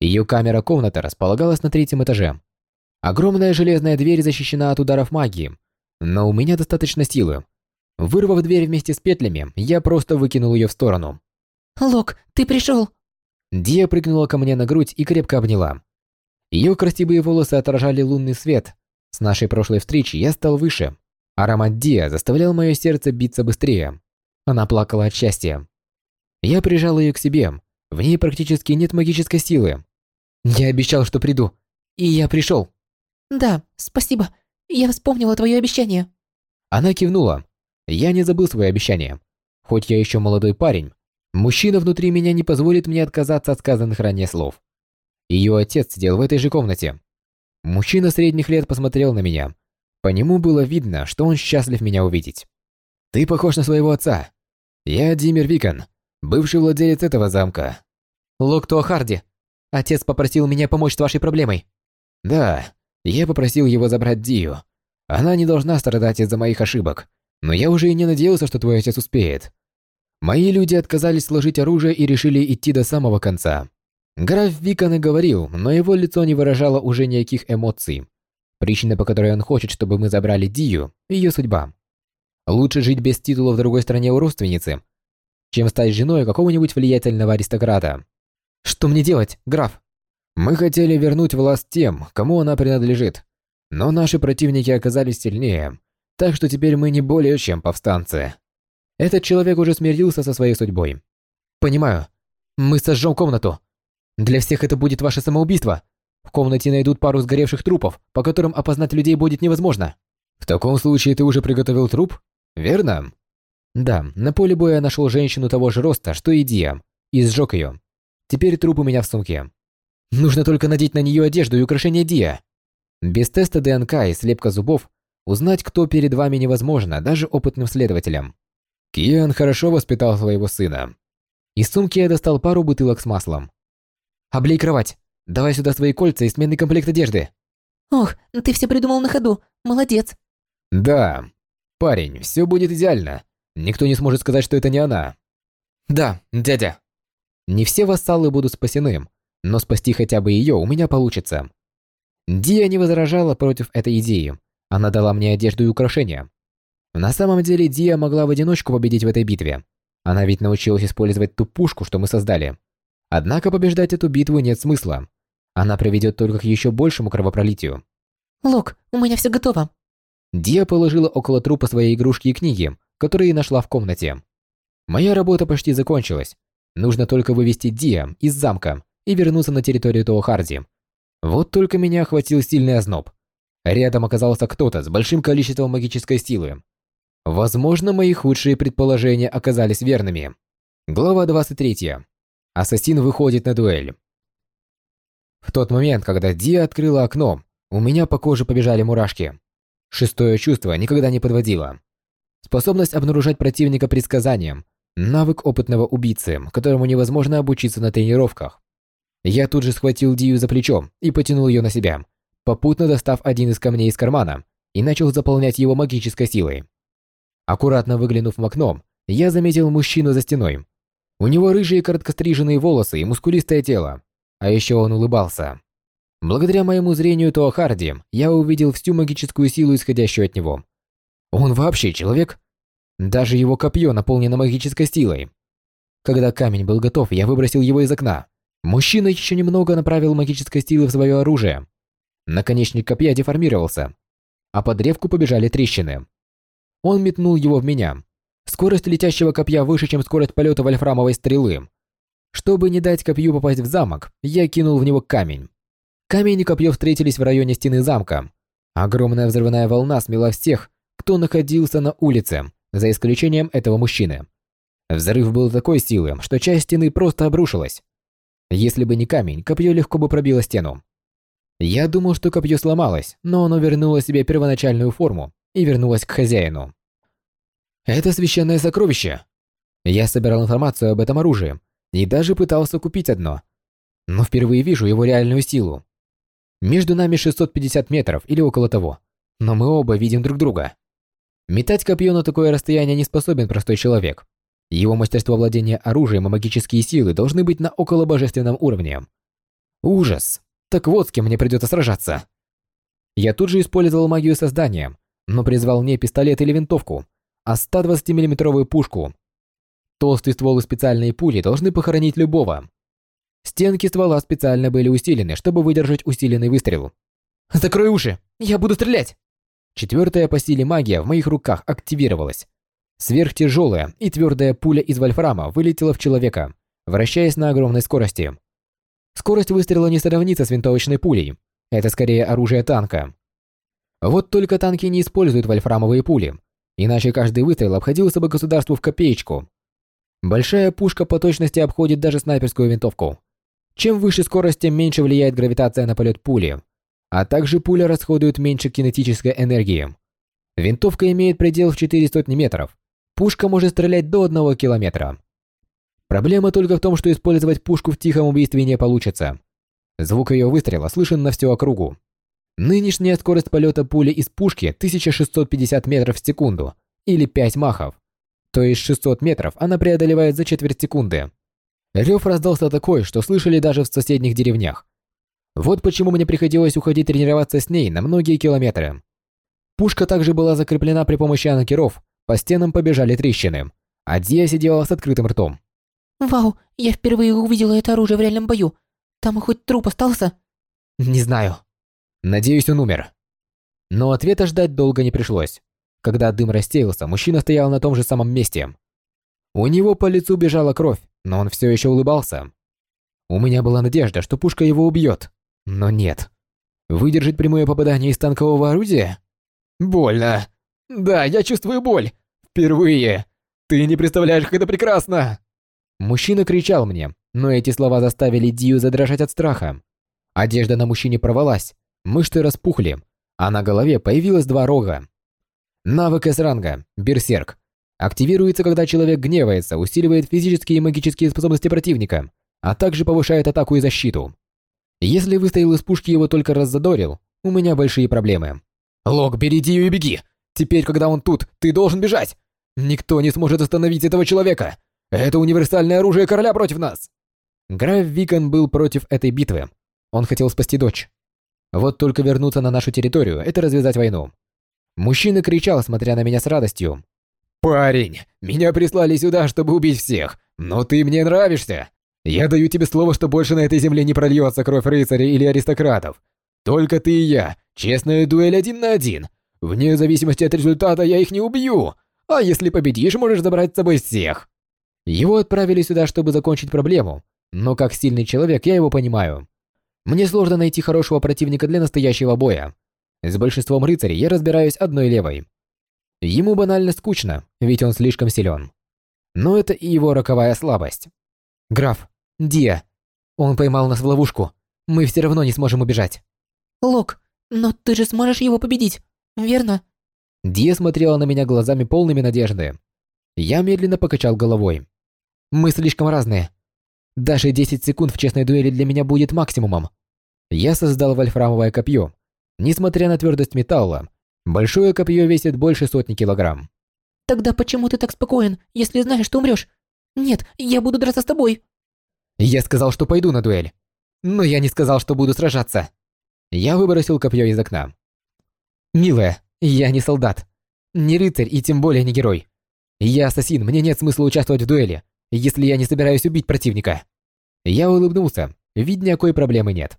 Ее камера-комната располагалась на третьем этаже. Огромная железная дверь защищена от ударов магии, но у меня достаточно силы. Вырвав дверь вместе с петлями, я просто выкинул ее в сторону. «Лок, ты пришел!» Дия прыгнула ко мне на грудь и крепко обняла. Ее красивые волосы отражали лунный свет. С нашей прошлой встречи я стал выше. Аромат Диа заставлял мое сердце биться быстрее. Она плакала от счастья. Я прижал ее к себе. В ней практически нет магической силы. Я обещал, что приду. И я пришел. Да, спасибо. Я вспомнила твое обещание. Она кивнула. Я не забыл свое обещание. Хоть я еще молодой парень, мужчина внутри меня не позволит мне отказаться от сказанных ранее слов. Ее отец сидел в этой же комнате. Мужчина средних лет посмотрел на меня. По нему было видно, что он счастлив меня увидеть. «Ты похож на своего отца. Я Димир Викон, бывший владелец этого замка». «Локтуа Харди. Отец попросил меня помочь с вашей проблемой». «Да, я попросил его забрать Дию. Она не должна страдать из-за моих ошибок, но я уже и не надеялся, что твой отец успеет. Мои люди отказались сложить оружие и решили идти до самого конца. Граф Викон и говорил, но его лицо не выражало уже никаких эмоций. Причина, по которой он хочет, чтобы мы забрали Дию, ее судьба. Лучше жить без титула в другой стране у родственницы, чем стать женой какого-нибудь влиятельного аристократа. Что мне делать, граф? Мы хотели вернуть власть тем, кому она принадлежит. Но наши противники оказались сильнее, так что теперь мы не более чем повстанцы. Этот человек уже смирился со своей судьбой. Понимаю. Мы сожжем комнату. Для всех это будет ваше самоубийство. В комнате найдут пару сгоревших трупов, по которым опознать людей будет невозможно. В таком случае ты уже приготовил труп? Верно? Да, на поле боя я нашел женщину того же роста, что и Дия, и сжег ее. Теперь труп у меня в сумке. Нужно только надеть на нее одежду и украшение Дия. Без теста ДНК и слепка зубов узнать, кто перед вами невозможно, даже опытным следователям. Киан хорошо воспитал своего сына. Из сумки я достал пару бутылок с маслом. Облей кровать. Давай сюда свои кольца и сменный комплект одежды. Ох, ты все придумал на ходу. Молодец. Да. Парень, все будет идеально. Никто не сможет сказать, что это не она. Да, дядя. Не все вассалы будут спасены, но спасти хотя бы ее у меня получится. Дия не возражала против этой идеи. Она дала мне одежду и украшения. На самом деле Дия могла в одиночку победить в этой битве. Она ведь научилась использовать ту пушку, что мы создали. Однако побеждать эту битву нет смысла. Она приведет только к еще большему кровопролитию. Лок, у меня все готово. Дия положила около трупа своей игрушки и книги, которые нашла в комнате. Моя работа почти закончилась. Нужно только вывести Дия из замка и вернуться на территорию Тоохарди. Вот только меня охватил сильный озноб. Рядом оказался кто-то с большим количеством магической силы. Возможно, мои худшие предположения оказались верными. Глава 23. Ассасин выходит на дуэль. В тот момент, когда Диа открыла окно, у меня по коже побежали мурашки. Шестое чувство никогда не подводило. Способность обнаружать противника предсказанием – навык опытного убийцы, которому невозможно обучиться на тренировках. Я тут же схватил Дию за плечо и потянул ее на себя, попутно достав один из камней из кармана и начал заполнять его магической силой. Аккуратно выглянув в окно, я заметил мужчину за стеной, у него рыжие короткостриженные волосы и мускулистое тело. А еще он улыбался. Благодаря моему зрению Тоахарди, я увидел всю магическую силу, исходящую от него. Он вообще человек? Даже его копье наполнено магической силой. Когда камень был готов, я выбросил его из окна. Мужчина еще немного направил магической силы в свое оружие. Наконечник копья деформировался, а под древку побежали трещины. Он метнул его в меня, Скорость летящего копья выше, чем скорость полета вольфрамовой стрелы. Чтобы не дать копью попасть в замок, я кинул в него камень. Камень и копье встретились в районе стены замка. Огромная взрывная волна смела всех, кто находился на улице, за исключением этого мужчины. Взрыв был такой силы, что часть стены просто обрушилась. Если бы не камень, копье легко бы пробило стену. Я думал, что копье сломалось, но оно вернуло себе первоначальную форму и вернулось к хозяину. Это священное сокровище. Я собирал информацию об этом оружии и даже пытался купить одно. Но впервые вижу его реальную силу. Между нами 650 метров или около того, но мы оба видим друг друга. Метать копье на такое расстояние не способен простой человек. Его мастерство владения оружием и магические силы должны быть на около божественном уровне. Ужас. Так вот с кем мне придется сражаться. Я тут же использовал магию создания, но призвал не пистолет или винтовку, а 120 миллиметровую пушку. Толстый ствол и специальные пули должны похоронить любого. Стенки ствола специально были усилены, чтобы выдержать усиленный выстрел. «Закрой уши! Я буду стрелять!» Четвертая по силе магия в моих руках активировалась. Сверхтяжелая и твердая пуля из вольфрама вылетела в человека, вращаясь на огромной скорости. Скорость выстрела не сравнится с винтовочной пулей. Это скорее оружие танка. Вот только танки не используют вольфрамовые пули, иначе каждый выстрел обходился бы государству в копеечку. Большая пушка по точности обходит даже снайперскую винтовку. Чем выше скорость, тем меньше влияет гравитация на полет пули, а также пуля расходует меньше кинетической энергии. Винтовка имеет предел в 400 метров. Пушка может стрелять до 1 километра. Проблема только в том, что использовать пушку в тихом убийстве не получится. Звук ее выстрела слышен на всю округу. Нынешняя скорость полета пули из пушки 1650 метров в секунду, или 5 махов. То есть 600 метров она преодолевает за четверть секунды. Рев раздался такой, что слышали даже в соседних деревнях. Вот почему мне приходилось уходить тренироваться с ней на многие километры. Пушка также была закреплена при помощи анкеров, по стенам побежали трещины, а Дия сидела с открытым ртом. «Вау, я впервые увидела это оружие в реальном бою. Там хоть труп остался?» «Не знаю. Надеюсь, он умер». Но ответа ждать долго не пришлось. Когда дым рассеялся, мужчина стоял на том же самом месте. У него по лицу бежала кровь, но он все еще улыбался. У меня была надежда, что пушка его убьет, но нет. Выдержать прямое попадание из танкового орудия? Больно. Да, я чувствую боль. Впервые. Ты не представляешь, как это прекрасно. Мужчина кричал мне, но эти слова заставили Дию задрожать от страха. Одежда на мужчине порвалась, мышцы распухли, а на голове появилось два рога. Навык С-ранга, Берсерк, активируется, когда человек гневается, усиливает физические и магические способности противника, а также повышает атаку и защиту. Если выстрел из пушки его только раззадорил, у меня большие проблемы. «Лок, бери Дию и беги! Теперь, когда он тут, ты должен бежать! Никто не сможет остановить этого человека! Это универсальное оружие короля против нас!» Граф Викон был против этой битвы. Он хотел спасти дочь. Вот только вернуться на нашу территорию – это развязать войну. Мужчина кричал, смотря на меня с радостью. «Парень, меня прислали сюда, чтобы убить всех, но ты мне нравишься. Я даю тебе слово, что больше на этой земле не прольется кровь рыцарей или аристократов. Только ты и я, честная дуэль один на один. Вне зависимости от результата я их не убью. А если победишь, можешь забрать с собой всех. Его отправили сюда, чтобы закончить проблему, но как сильный человек я его понимаю. Мне сложно найти хорошего противника для настоящего боя. С большинством рыцарей я разбираюсь одной левой. Ему банально скучно, ведь он слишком силен. Но это и его роковая слабость. Граф, Дия. Он поймал нас в ловушку. Мы все равно не сможем убежать. Лок, но ты же сможешь его победить, верно? Дия смотрела на меня глазами полными надежды. Я медленно покачал головой. Мы слишком разные. Даже 10 секунд в честной дуэли для меня будет максимумом. Я создал вольфрамовое копье. Несмотря на твердость металла, большое копье весит больше сотни килограмм. Тогда почему ты так спокоен, если знаешь, что умрешь? Нет, я буду драться с тобой. Я сказал, что пойду на дуэль. Но я не сказал, что буду сражаться. Я выбросил копье из окна. Милая, я не солдат. Не рыцарь и тем более не герой. Я ассасин, мне нет смысла участвовать в дуэли, если я не собираюсь убить противника. Я улыбнулся, ведь никакой проблемы нет.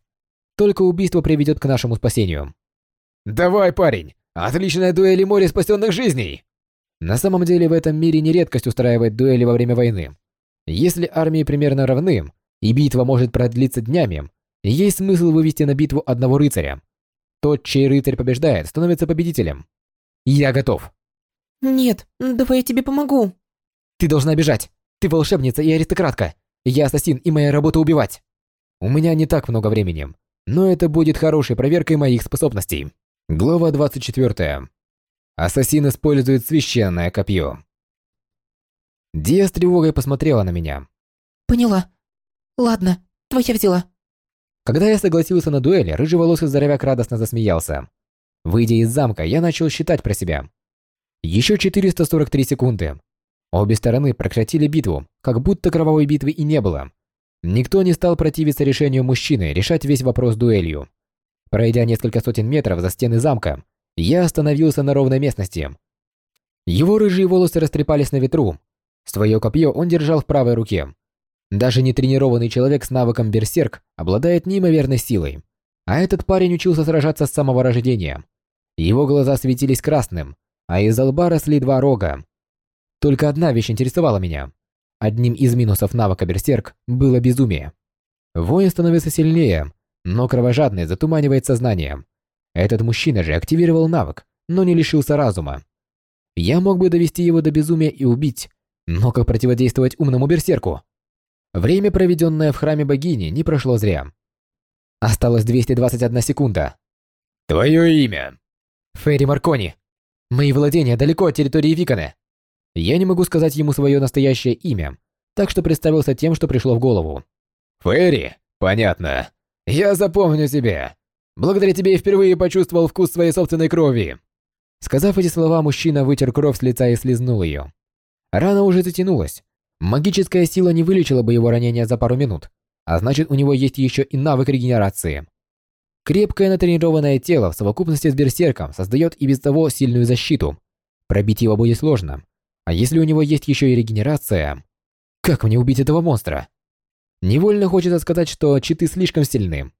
Только убийство приведет к нашему спасению. Давай, парень, отличная дуэль и море спасенных жизней. На самом деле в этом мире не редкость устраивать дуэли во время войны. Если армии примерно равны, и битва может продлиться днями, есть смысл вывести на битву одного рыцаря. Тот, чей рыцарь побеждает, становится победителем. Я готов. Нет, давай я тебе помогу. Ты должна бежать. Ты волшебница и аристократка. Я ассасин, и моя работа убивать. У меня не так много времени, но это будет хорошей проверкой моих способностей. Глава 24. Ассасин использует священное копье. Дия с тревогой посмотрела на меня. Поняла. Ладно, твоя взяла. Когда я согласился на дуэль, рыжеволосый здоровяк радостно засмеялся. Выйдя из замка, я начал считать про себя. Еще 443 секунды. Обе стороны прекратили битву, как будто кровавой битвы и не было. Никто не стал противиться решению мужчины решать весь вопрос дуэлью. Пройдя несколько сотен метров за стены замка, я остановился на ровной местности. Его рыжие волосы растрепались на ветру, Свое копье он держал в правой руке. Даже нетренированный человек с навыком Берсерк обладает неимоверной силой. А этот парень учился сражаться с самого рождения. Его глаза светились красным, а из лба росли два рога. Только одна вещь интересовала меня. Одним из минусов навыка Берсерк было безумие. Воин становится сильнее, но кровожадный затуманивает сознание. Этот мужчина же активировал навык, но не лишился разума. Я мог бы довести его до безумия и убить, но как противодействовать умному берсерку? Время, проведенное в храме богини, не прошло зря. Осталось 221 секунда. Твое имя? Ферри Маркони. Мои владения далеко от территории Виканы. Я не могу сказать ему свое настоящее имя, так что представился тем, что пришло в голову. Ферри? Понятно. Я запомню тебя. Благодаря тебе я впервые почувствовал вкус своей собственной крови. Сказав эти слова, мужчина вытер кровь с лица и слезнул ее. Рана уже затянулась. Магическая сила не вылечила бы его ранение за пару минут, а значит у него есть еще и навык регенерации. Крепкое натренированное тело в совокупности с берсерком создает и без того сильную защиту. Пробить его будет сложно. А если у него есть еще и регенерация... Как мне убить этого монстра? Невольно хочется сказать, что читы слишком сильны.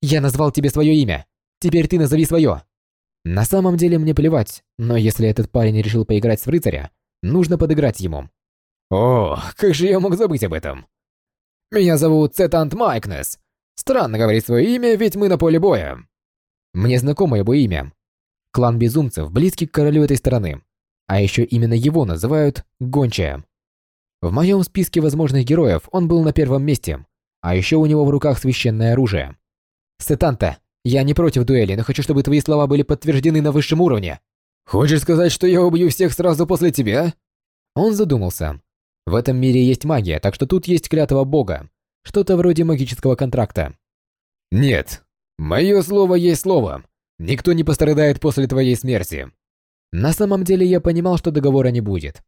Я назвал тебе свое имя. Теперь ты назови свое. На самом деле мне плевать, но если этот парень решил поиграть с рыцаря, нужно подыграть ему. О, как же я мог забыть об этом? Меня зовут Цетант Майкнес. Странно говорить свое имя, ведь мы на поле боя. Мне знакомо его имя. Клан безумцев близкий к королю этой страны. А еще именно его называют Гончая. В моем списке возможных героев он был на первом месте, а еще у него в руках священное оружие. Сетанта, я не против дуэли, но хочу, чтобы твои слова были подтверждены на высшем уровне. Хочешь сказать, что я убью всех сразу после тебя? Он задумался. В этом мире есть магия, так что тут есть клятва бога. Что-то вроде магического контракта. Нет. Мое слово есть слово. Никто не пострадает после твоей смерти. На самом деле я понимал, что договора не будет.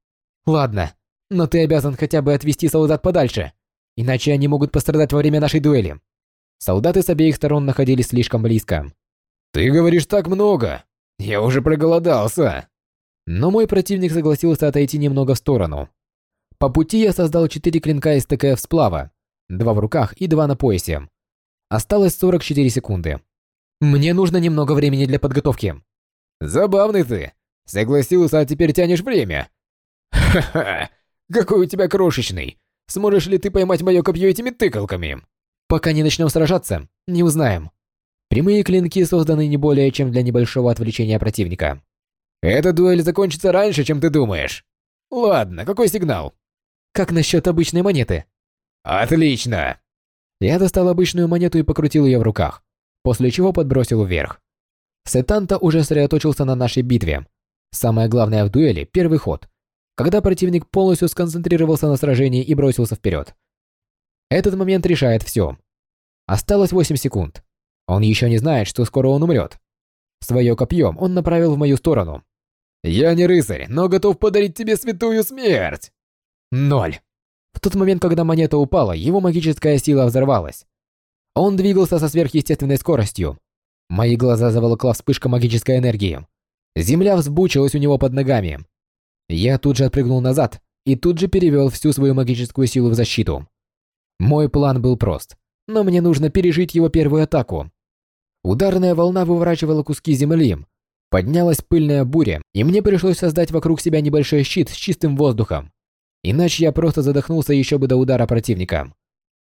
Ладно, но ты обязан хотя бы отвести солдат подальше. Иначе они могут пострадать во время нашей дуэли. Солдаты с обеих сторон находились слишком близко. «Ты говоришь так много! Я уже проголодался!» Но мой противник согласился отойти немного в сторону. По пути я создал четыре клинка из ТКФ сплава, два в руках и два на поясе. Осталось 44 секунды. Мне нужно немного времени для подготовки. Забавный ты. Согласился, а теперь тянешь время. Ха-ха, какой у тебя крошечный. Сможешь ли ты поймать мое копье этими тыкалками? Пока не начнем сражаться, не узнаем. Прямые клинки созданы не более чем для небольшого отвлечения противника. Эта дуэль закончится раньше, чем ты думаешь. Ладно, какой сигнал? Как насчет обычной монеты? Отлично. Я достал обычную монету и покрутил ее в руках, после чего подбросил вверх. Сетанта уже сосредоточился на нашей битве. Самое главное в дуэли – первый ход, когда противник полностью сконцентрировался на сражении и бросился вперед. Этот момент решает все. Осталось 8 секунд. Он еще не знает, что скоро он умрет. Свое копьем он направил в мою сторону. «Я не рыцарь, но готов подарить тебе святую смерть!» Ноль. В тот момент, когда монета упала, его магическая сила взорвалась. Он двигался со сверхъестественной скоростью. Мои глаза заволокла вспышка магической энергии. Земля взбучилась у него под ногами. Я тут же отпрыгнул назад и тут же перевел всю свою магическую силу в защиту. Мой план был прост, но мне нужно пережить его первую атаку. Ударная волна выворачивала куски земли. Поднялась пыльная буря, и мне пришлось создать вокруг себя небольшой щит с чистым воздухом. Иначе я просто задохнулся еще бы до удара противника.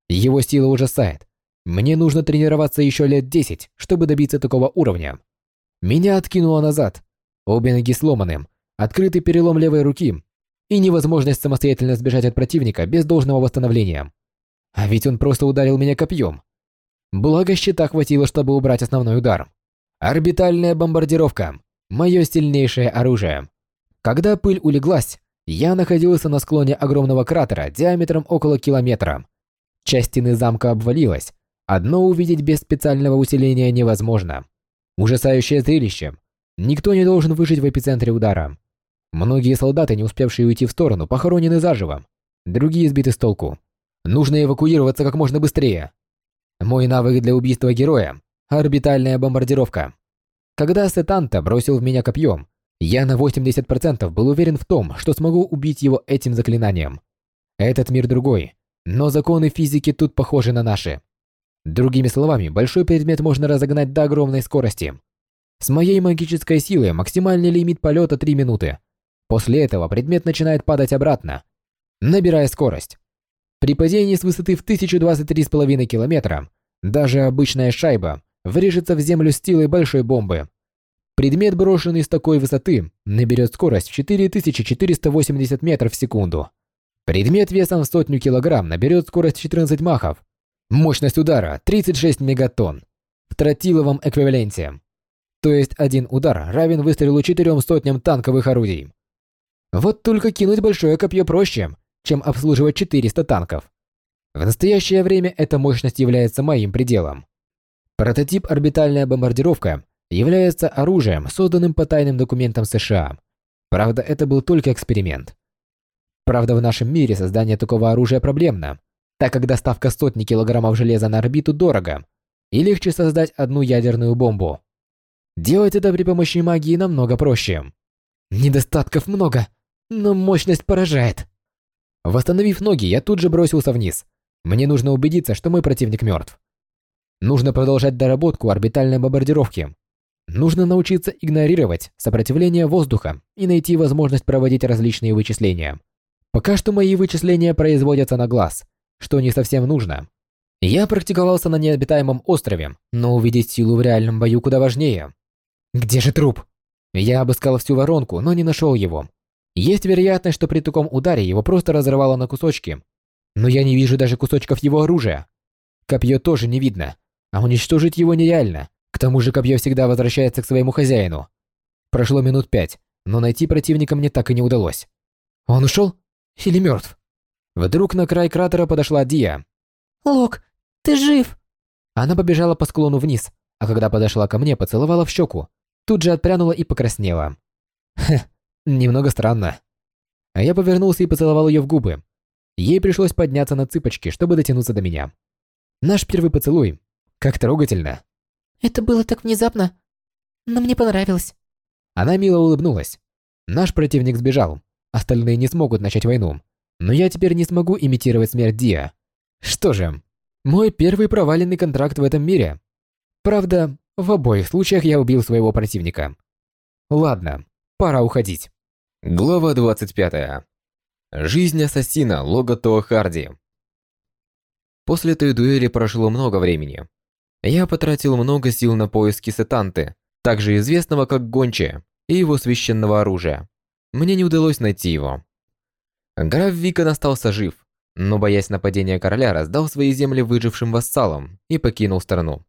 Его сила ужасает. Мне нужно тренироваться еще лет 10, чтобы добиться такого уровня. Меня откинуло назад. Обе ноги сломаны, открытый перелом левой руки и невозможность самостоятельно сбежать от противника без должного восстановления. А ведь он просто ударил меня копьем. Благо щита хватило, чтобы убрать основной удар. Орбитальная бомбардировка. Мое сильнейшее оружие. Когда пыль улеглась, я находился на склоне огромного кратера диаметром около километра. Часть стены замка обвалилась. Одно увидеть без специального усиления невозможно. Ужасающее зрелище. Никто не должен выжить в эпицентре удара. Многие солдаты, не успевшие уйти в сторону, похоронены заживо. Другие сбиты с толку. Нужно эвакуироваться как можно быстрее. Мой навык для убийства героя – орбитальная бомбардировка. Когда Сетанта бросил в меня копьем, я на 80% был уверен в том, что смогу убить его этим заклинанием. Этот мир другой, но законы физики тут похожи на наши. Другими словами, большой предмет можно разогнать до огромной скорости. С моей магической силой максимальный лимит полета 3 минуты. После этого предмет начинает падать обратно, набирая скорость. При падении с высоты в 1023,5 километра даже обычная шайба врежется в землю с силой большой бомбы. Предмет, брошенный с такой высоты, наберет скорость в 4480 метров в секунду. Предмет весом в сотню килограмм наберет скорость 14 махов. Мощность удара 36 мегатонн в тротиловом эквиваленте. То есть один удар равен выстрелу четырем сотням танковых орудий. Вот только кинуть большое копье проще, чем обслуживать 400 танков. В настоящее время эта мощность является моим пределом. Прототип орбитальная бомбардировка является оружием, созданным по тайным документам США. Правда, это был только эксперимент. Правда, в нашем мире создание такого оружия проблемно, так как доставка сотни килограммов железа на орбиту дорого, и легче создать одну ядерную бомбу. Делать это при помощи магии намного проще. Недостатков много, но мощность поражает. Восстановив ноги, я тут же бросился вниз. Мне нужно убедиться, что мой противник мертв. Нужно продолжать доработку орбитальной бомбардировки. Нужно научиться игнорировать сопротивление воздуха и найти возможность проводить различные вычисления. Пока что мои вычисления производятся на глаз, что не совсем нужно. Я практиковался на необитаемом острове, но увидеть силу в реальном бою куда важнее. Где же труп? Я обыскал всю воронку, но не нашел его. Есть вероятность, что при таком ударе его просто разрывало на кусочки. Но я не вижу даже кусочков его оружия. Копье тоже не видно, а уничтожить его нереально. К тому же копье всегда возвращается к своему хозяину. Прошло минут пять, но найти противника мне так и не удалось. Он ушел? Или мертв? Вдруг на край кратера подошла Дия. Лок, ты жив? Она побежала по склону вниз, а когда подошла ко мне, поцеловала в щеку. Тут же отпрянула и покраснела. Хе, немного странно. А я повернулся и поцеловал ее в губы. Ей пришлось подняться на цыпочки, чтобы дотянуться до меня. Наш первый поцелуй. Как трогательно. Это было так внезапно, но мне понравилось. Она мило улыбнулась. Наш противник сбежал. Остальные не смогут начать войну. Но я теперь не смогу имитировать смерть Диа. Что же, мой первый проваленный контракт в этом мире. Правда, в обоих случаях я убил своего противника. Ладно, пора уходить. Глава 25. Жизнь ассасина Лого Харди. После той дуэли прошло много времени. Я потратил много сил на поиски Сетанты, также известного как Гонче, и его священного оружия. Мне не удалось найти его. Граф Викон остался жив, но, боясь нападения короля, раздал свои земли выжившим вассалам и покинул страну.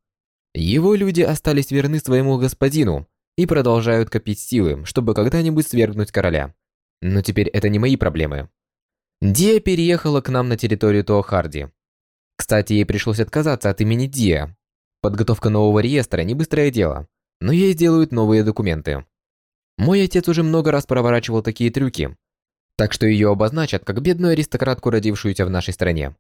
Его люди остались верны своему господину и продолжают копить силы, чтобы когда-нибудь свергнуть короля. Но теперь это не мои проблемы. Дия переехала к нам на территорию Тоохарди. Кстати, ей пришлось отказаться от имени Дия, Подготовка нового реестра не быстрое дело, но ей сделают новые документы. Мой отец уже много раз проворачивал такие трюки, так что ее обозначат как бедную аристократку, родившуюся в нашей стране.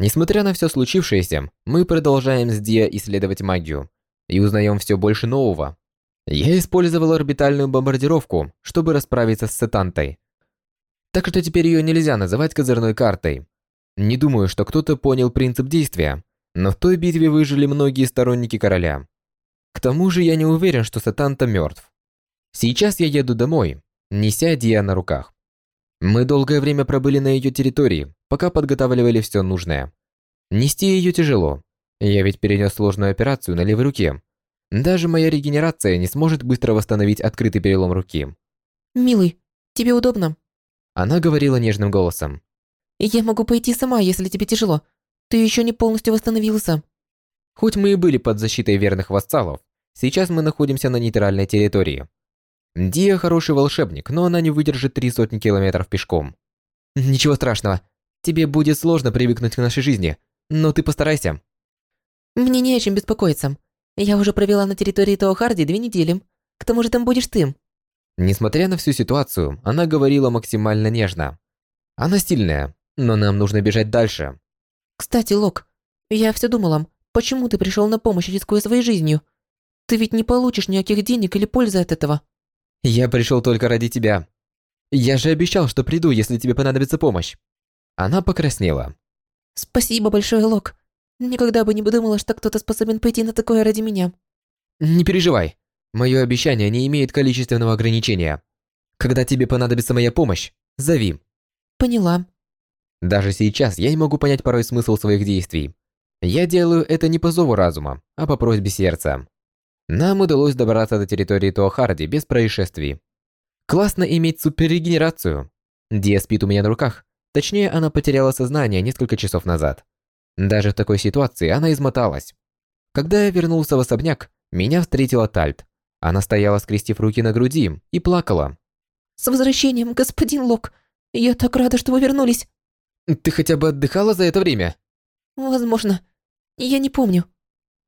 Несмотря на все случившееся, мы продолжаем с Диа исследовать магию и узнаем все больше нового. Я использовал орбитальную бомбардировку, чтобы расправиться с Сетантой. Так что теперь ее нельзя называть козырной картой. Не думаю, что кто-то понял принцип действия, но в той битве выжили многие сторонники короля. К тому же я не уверен, что Сатанта мертв. Сейчас я еду домой, неся Диа на руках. Мы долгое время пробыли на ее территории, пока подготавливали все нужное. Нести ее тяжело. Я ведь перенес сложную операцию на левой руке. Даже моя регенерация не сможет быстро восстановить открытый перелом руки. «Милый, тебе удобно?» Она говорила нежным голосом. «Я могу пойти сама, если тебе тяжело. Ты еще не полностью восстановился. Хоть мы и были под защитой верных вассалов, сейчас мы находимся на нейтральной территории. Дия хороший волшебник, но она не выдержит три сотни километров пешком. Ничего страшного. Тебе будет сложно привыкнуть к нашей жизни, но ты постарайся. Мне не о чем беспокоиться. Я уже провела на территории Тоохарди две недели. К тому же там будешь ты. Несмотря на всю ситуацию, она говорила максимально нежно. Она стильная, но нам нужно бежать дальше. Кстати, Лок, я все думала, почему ты пришел на помощь, рискуя своей жизнью? Ты ведь не получишь никаких денег или пользы от этого. Я пришел только ради тебя. Я же обещал, что приду, если тебе понадобится помощь. Она покраснела. Спасибо большое, Лок. Никогда бы не подумала, что кто-то способен пойти на такое ради меня. Не переживай. Мое обещание не имеет количественного ограничения. Когда тебе понадобится моя помощь, зови. Поняла. Даже сейчас я не могу понять порой смысл своих действий. Я делаю это не по зову разума, а по просьбе сердца. Нам удалось добраться до территории Туахарди без происшествий. Классно иметь суперрегенерацию. Дия спит у меня на руках. Точнее, она потеряла сознание несколько часов назад. Даже в такой ситуации она измоталась. Когда я вернулся в особняк, меня встретила Тальт. Она стояла, скрестив руки на груди, и плакала. С возвращением, господин Лок. Я так рада, что вы вернулись. Ты хотя бы отдыхала за это время? Возможно. Я не помню.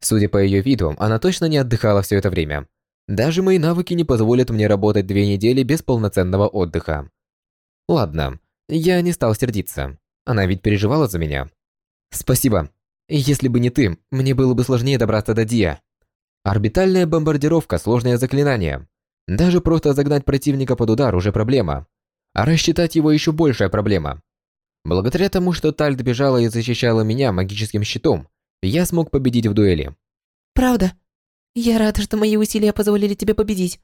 Судя по ее виду, она точно не отдыхала все это время. Даже мои навыки не позволят мне работать две недели без полноценного отдыха. Ладно, я не стал сердиться. Она ведь переживала за меня. Спасибо. Если бы не ты, мне было бы сложнее добраться до Диа. Орбитальная бомбардировка – сложное заклинание. Даже просто загнать противника под удар уже проблема. А рассчитать его еще большая проблема. Благодаря тому, что Тальд бежала и защищала меня магическим щитом, я смог победить в дуэли. Правда? Я рада, что мои усилия позволили тебе победить.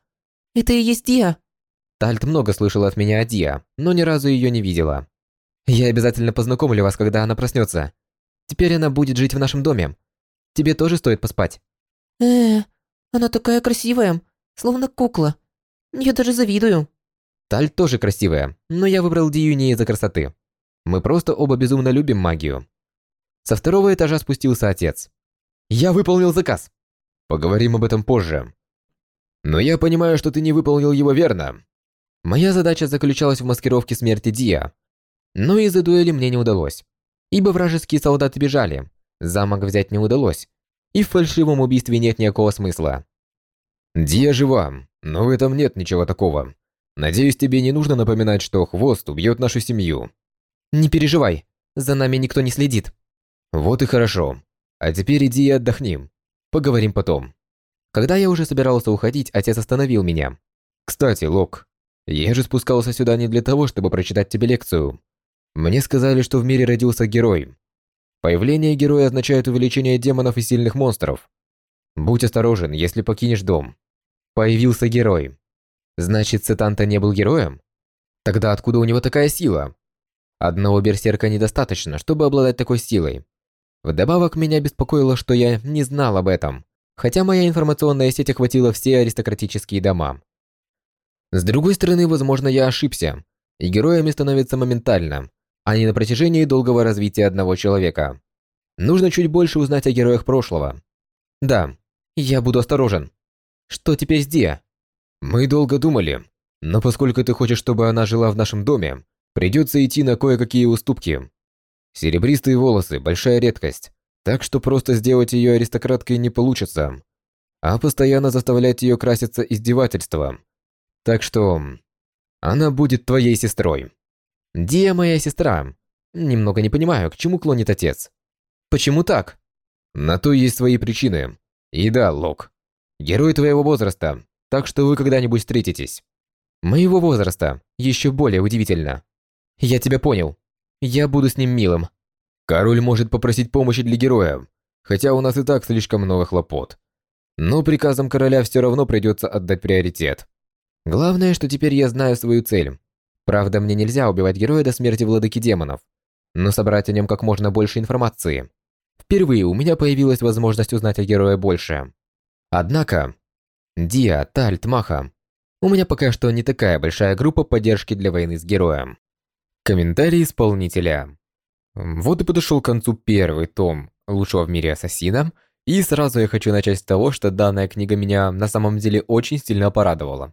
Это и есть Диа. Тальт много слышала от меня о Диа, но ни разу ее не видела. Я обязательно познакомлю вас, когда она проснется. Теперь она будет жить в нашем доме. Тебе тоже стоит поспать. Э, она такая красивая, словно кукла. Я даже завидую. Тальт тоже красивая, но я выбрал Дию не из-за красоты. Мы просто оба безумно любим магию. Со второго этажа спустился отец. Я выполнил заказ. Поговорим об этом позже. Но я понимаю, что ты не выполнил его верно. Моя задача заключалась в маскировке смерти Дия. Но из-за дуэли мне не удалось. Ибо вражеские солдаты бежали, замок взять не удалось, и в фальшивом убийстве нет никакого смысла. Дия жива, но в этом нет ничего такого. Надеюсь, тебе не нужно напоминать, что Хвост убьет нашу семью. Не переживай, за нами никто не следит. Вот и хорошо. А теперь иди и отдохни. Поговорим потом. Когда я уже собирался уходить, отец остановил меня. Кстати, Лок, я же спускался сюда не для того, чтобы прочитать тебе лекцию. Мне сказали, что в мире родился герой. Появление героя означает увеличение демонов и сильных монстров. Будь осторожен, если покинешь дом. Появился герой. Значит, Сетанта не был героем? Тогда откуда у него такая сила? Одного берсерка недостаточно, чтобы обладать такой силой. Вдобавок меня беспокоило, что я не знал об этом, хотя моя информационная сеть охватила все аристократические дома. С другой стороны, возможно, я ошибся, и героями становятся моментально, а не на протяжении долгого развития одного человека. Нужно чуть больше узнать о героях прошлого. Да, я буду осторожен. Что теперь с Диа? Мы долго думали, но поскольку ты хочешь, чтобы она жила в нашем доме, Придется идти на кое-какие уступки. Серебристые волосы – большая редкость, так что просто сделать ее аристократкой не получится. А постоянно заставлять ее краситься издевательство. Так что... Она будет твоей сестрой. Дия моя сестра. Немного не понимаю, к чему клонит отец. Почему так? На то есть свои причины. И да, Лок. Герой твоего возраста, так что вы когда-нибудь встретитесь. Моего возраста, еще более удивительно. Я тебя понял. Я буду с ним милым. Король может попросить помощи для героя, хотя у нас и так слишком много хлопот. Но приказом короля все равно придется отдать приоритет. Главное, что теперь я знаю свою цель. Правда, мне нельзя убивать героя до смерти владыки демонов, но собрать о нем как можно больше информации. Впервые у меня появилась возможность узнать о герое больше. Однако, Диа, Тальт, Маха, у меня пока что не такая большая группа поддержки для войны с героем. Комментарий исполнителя. Вот и подошел к концу первый том лучшего в мире ассасина, и сразу я хочу начать с того, что данная книга меня на самом деле очень сильно порадовала.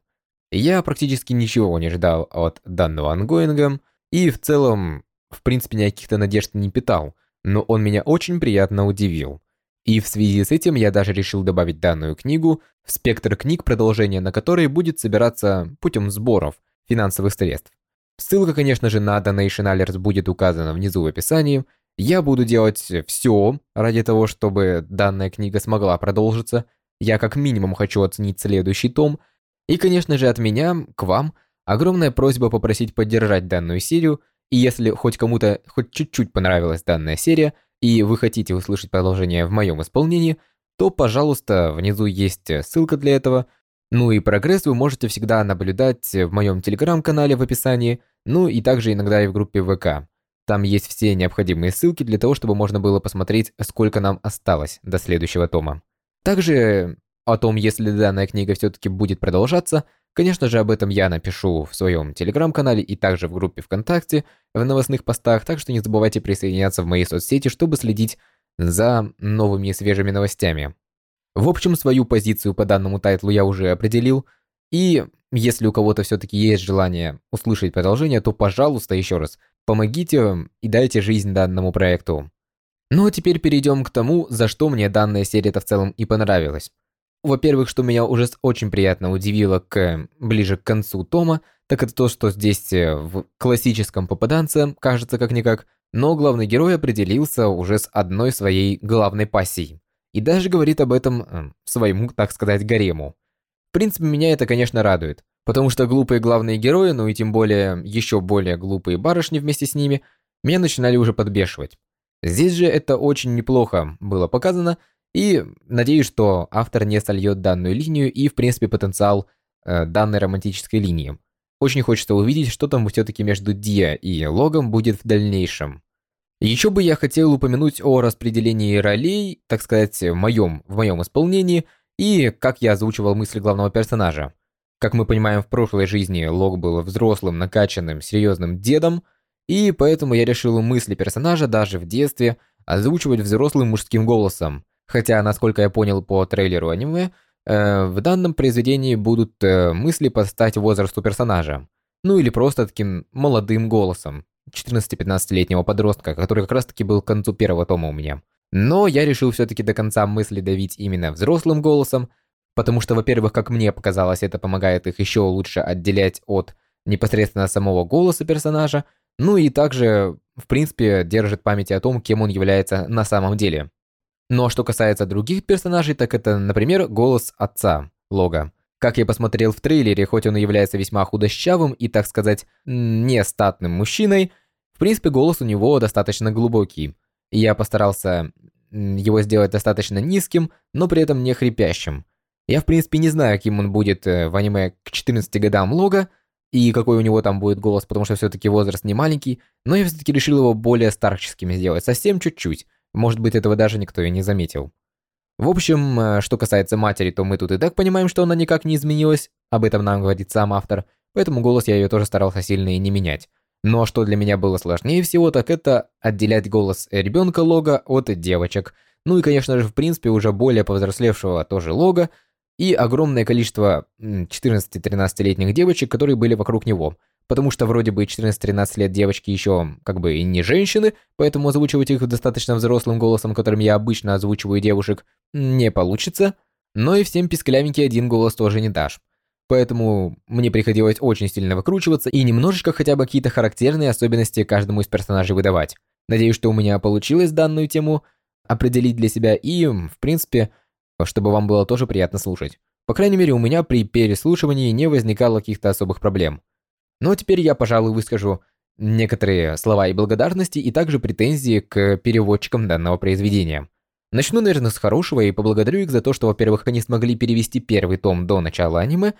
Я практически ничего не ждал от данного ангоинга, и в целом, в принципе, никаких-то надежд не питал, но он меня очень приятно удивил. И в связи с этим я даже решил добавить данную книгу в спектр книг, продолжение на которой будет собираться путем сборов финансовых средств. Ссылка, конечно же, на Donation Alerts будет указана внизу в описании. Я буду делать все ради того, чтобы данная книга смогла продолжиться. Я как минимум хочу оценить следующий том. И, конечно же, от меня к вам огромная просьба попросить поддержать данную серию И если хоть кому-то хоть чуть-чуть понравилась данная серия, и вы хотите услышать продолжение в моем исполнении, то, пожалуйста, внизу есть ссылка для этого. Ну и прогресс вы можете всегда наблюдать в моем телеграм-канале в описании, ну и также иногда и в группе ВК. Там есть все необходимые ссылки для того, чтобы можно было посмотреть, сколько нам осталось до следующего тома. Также о том, если данная книга все-таки будет продолжаться, конечно же, об этом я напишу в своем телеграм-канале и также в группе ВКонтакте, в новостных постах, так что не забывайте присоединяться в мои соцсети, чтобы следить за новыми и свежими новостями. В общем, свою позицию по данному тайтлу я уже определил, и если у кого-то все-таки есть желание услышать продолжение, то, пожалуйста, еще раз, помогите и дайте жизнь данному проекту. Ну а теперь перейдем к тому, за что мне данная серия-то в целом и понравилась. Во-первых, что меня уже очень приятно удивило к ближе к концу тома, так это то, что здесь э, в классическом попаданце, кажется как-никак, но главный герой определился уже с одной своей главной пассией. И даже говорит об этом э, своему, так сказать, гарему. В принципе, меня это, конечно, радует. Потому что глупые главные герои, ну и тем более еще более глупые барышни вместе с ними, меня начинали уже подбешивать. Здесь же это очень неплохо было показано, и надеюсь, что автор не сольет данную линию и, в принципе, потенциал э, данной романтической линии. Очень хочется увидеть, что там все-таки между Диа и Логом будет в дальнейшем. Еще бы я хотел упомянуть о распределении ролей, так сказать, в моем, в моем исполнении, и как я озвучивал мысли главного персонажа. Как мы понимаем, в прошлой жизни Лог был взрослым, накачанным, серьезным дедом, и поэтому я решил мысли персонажа даже в детстве озвучивать взрослым мужским голосом. Хотя, насколько я понял по трейлеру аниме, э, в данном произведении будут э, мысли под стать возрасту персонажа. Ну или просто таким молодым голосом. 14-15-летнего подростка, который как раз таки был к концу первого тома у меня. Но я решил все-таки до конца мысли давить именно взрослым голосом, Потому что, во-первых, как мне показалось, это помогает их еще лучше отделять от непосредственно самого голоса персонажа, ну и также, в принципе, держит память о том, кем он является на самом деле. Но что касается других персонажей, так это, например, голос отца, Лога. Как я посмотрел в трейлере, хоть он и является весьма худощавым и, так сказать, не статным мужчиной, в принципе, голос у него достаточно глубокий. Я постарался его сделать достаточно низким, но при этом не хрипящим. Я, в принципе, не знаю, каким он будет э, в аниме к 14 годам Лога, и какой у него там будет голос, потому что все-таки возраст не маленький, но я все-таки решил его более старческим сделать, совсем чуть-чуть. Может быть, этого даже никто и не заметил. В общем, э, что касается матери, то мы тут и так понимаем, что она никак не изменилась, об этом нам говорит сам автор, поэтому голос я ее тоже старался сильно и не менять. Но что для меня было сложнее всего, так это отделять голос ребенка Лога от девочек. Ну и, конечно же, в принципе, уже более повзрослевшего тоже Лога, и огромное количество 14-13-летних девочек, которые были вокруг него. Потому что вроде бы 14-13 лет девочки еще как бы и не женщины, поэтому озвучивать их достаточно взрослым голосом, которым я обычно озвучиваю девушек, не получится. Но и всем писклявенький один голос тоже не дашь. Поэтому мне приходилось очень сильно выкручиваться и немножечко хотя бы какие-то характерные особенности каждому из персонажей выдавать. Надеюсь, что у меня получилось данную тему определить для себя и, в принципе, чтобы вам было тоже приятно слушать. По крайней мере, у меня при переслушивании не возникало каких-то особых проблем. Но теперь я, пожалуй, выскажу некоторые слова и благодарности, и также претензии к переводчикам данного произведения. Начну, наверное, с хорошего и поблагодарю их за то, что, во-первых, они смогли перевести первый том до начала аниме,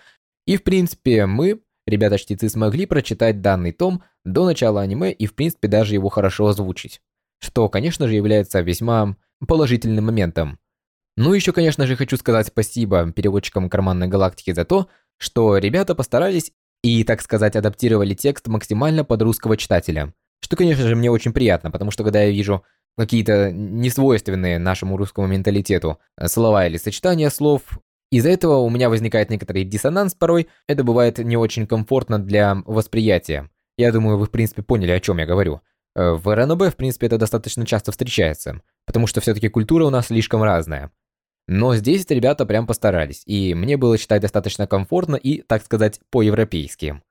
и, в принципе, мы, ребята-чтецы, смогли прочитать данный том до начала аниме и, в принципе, даже его хорошо озвучить. Что, конечно же, является весьма положительным моментом. Ну еще, конечно же, хочу сказать спасибо переводчикам Карманной Галактики за то, что ребята постарались и, так сказать, адаптировали текст максимально под русского читателя. Что, конечно же, мне очень приятно, потому что когда я вижу какие-то несвойственные нашему русскому менталитету слова или сочетания слов, из-за этого у меня возникает некоторый диссонанс порой, это бывает не очень комфортно для восприятия. Я думаю, вы в принципе поняли, о чем я говорю. Э, в РНБ, в принципе, это достаточно часто встречается, потому что все-таки культура у нас слишком разная. Но здесь ребята прям постарались, и мне было читать достаточно комфортно и, так сказать, по-европейски.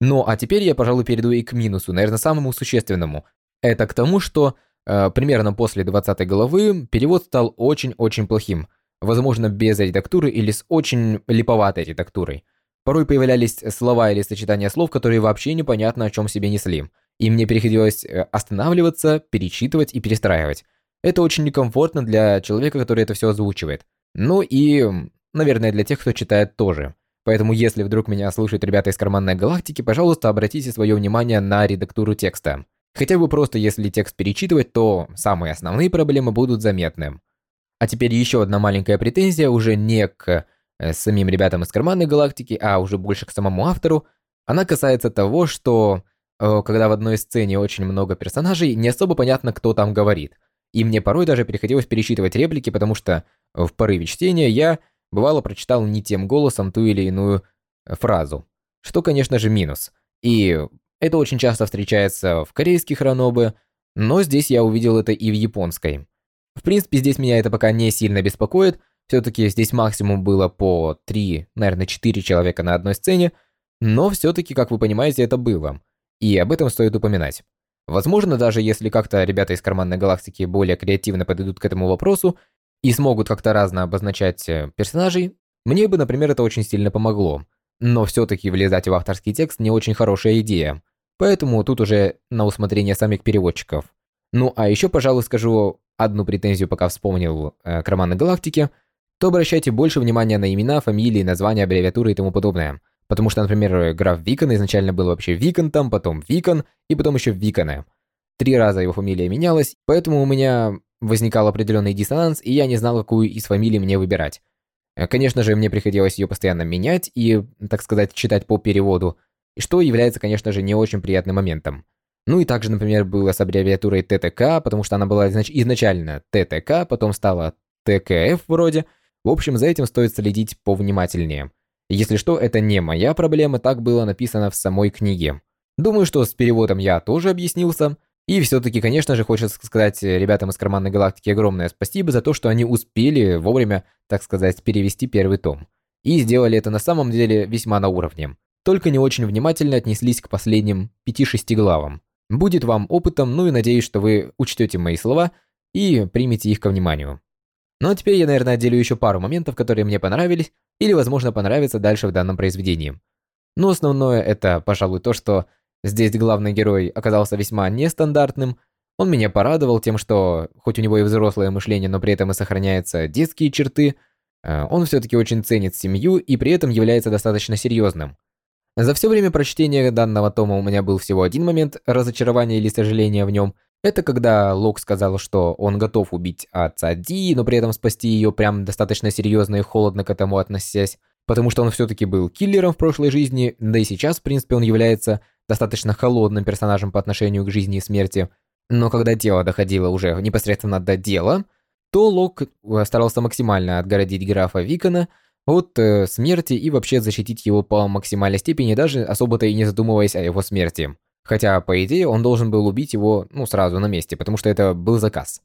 Ну, а теперь я, пожалуй, перейду и к минусу, наверное, самому существенному. Это к тому, что э, примерно после 20 главы перевод стал очень-очень плохим. Возможно, без редактуры или с очень липоватой редактурой. Порой появлялись слова или сочетания слов, которые вообще непонятно о чем себе несли. и мне приходилось э, останавливаться, перечитывать и перестраивать. Это очень некомфортно для человека, который это все озвучивает. Ну и, наверное, для тех, кто читает тоже. Поэтому, если вдруг меня слушают ребята из карманной галактики, пожалуйста, обратите свое внимание на редактуру текста. Хотя бы просто, если текст перечитывать, то самые основные проблемы будут заметны. А теперь еще одна маленькая претензия, уже не к э, самим ребятам из карманной галактики, а уже больше к самому автору. Она касается того, что э, когда в одной сцене очень много персонажей, не особо понятно, кто там говорит. И мне порой даже приходилось пересчитывать реплики, потому что в порыве чтения я бывало прочитал не тем голосом ту или иную э, фразу, что, конечно же, минус. И это очень часто встречается в корейских ранобе, но здесь я увидел это и в японской. В принципе, здесь меня это пока не сильно беспокоит, все-таки здесь максимум было по 3, наверное, 4 человека на одной сцене, но все-таки, как вы понимаете, это было, и об этом стоит упоминать. Возможно, даже если как-то ребята из карманной галактики более креативно подойдут к этому вопросу, и смогут как-то разно обозначать э, персонажей, мне бы, например, это очень сильно помогло. Но все-таки влезать в авторский текст не очень хорошая идея. Поэтому тут уже на усмотрение самих переводчиков. Ну, а еще, пожалуй, скажу одну претензию, пока вспомнил э, к Галактики, то обращайте больше внимания на имена, фамилии, названия, аббревиатуры и тому подобное. Потому что, например, граф Викон изначально был вообще Виконтом, потом Викон и потом еще Виконе. Три раза его фамилия менялась, поэтому у меня возникал определенный диссонанс, и я не знал, какую из фамилий мне выбирать. Э, конечно же, мне приходилось ее постоянно менять и, так сказать, читать по переводу, что является, конечно же, не очень приятным моментом. Ну и также, например, было с аббревиатурой ТТК, потому что она была изначально ТТК, потом стала ТКФ вроде. В общем, за этим стоит следить повнимательнее. Если что, это не моя проблема, так было написано в самой книге. Думаю, что с переводом я тоже объяснился, и все-таки, конечно же, хочется сказать ребятам из карманной галактики огромное спасибо за то, что они успели вовремя, так сказать, перевести первый том. И сделали это на самом деле весьма на уровне. Только не очень внимательно отнеслись к последним 5-6 главам. Будет вам опытом, ну и надеюсь, что вы учтете мои слова и примете их ко вниманию. А теперь я, наверное, отделю еще пару моментов, которые мне понравились или, возможно, понравятся дальше в данном произведении. Но основное это, пожалуй, то, что Здесь главный герой оказался весьма нестандартным. Он меня порадовал тем, что, хоть у него и взрослое мышление, но при этом и сохраняются детские черты, э, он все-таки очень ценит семью и при этом является достаточно серьезным. За все время прочтения данного тома у меня был всего один момент разочарования или сожаления в нем. Это когда Лок сказал, что он готов убить отца Ди, но при этом спасти ее прям достаточно серьезно и холодно к этому относясь, потому что он все-таки был киллером в прошлой жизни, да и сейчас, в принципе, он является достаточно холодным персонажем по отношению к жизни и смерти. Но когда дело доходило уже непосредственно до дела, то Лок э, старался максимально отгородить графа Викона от э, смерти и вообще защитить его по максимальной степени, даже особо-то и не задумываясь о его смерти. Хотя, по идее, он должен был убить его, ну, сразу на месте, потому что это был заказ.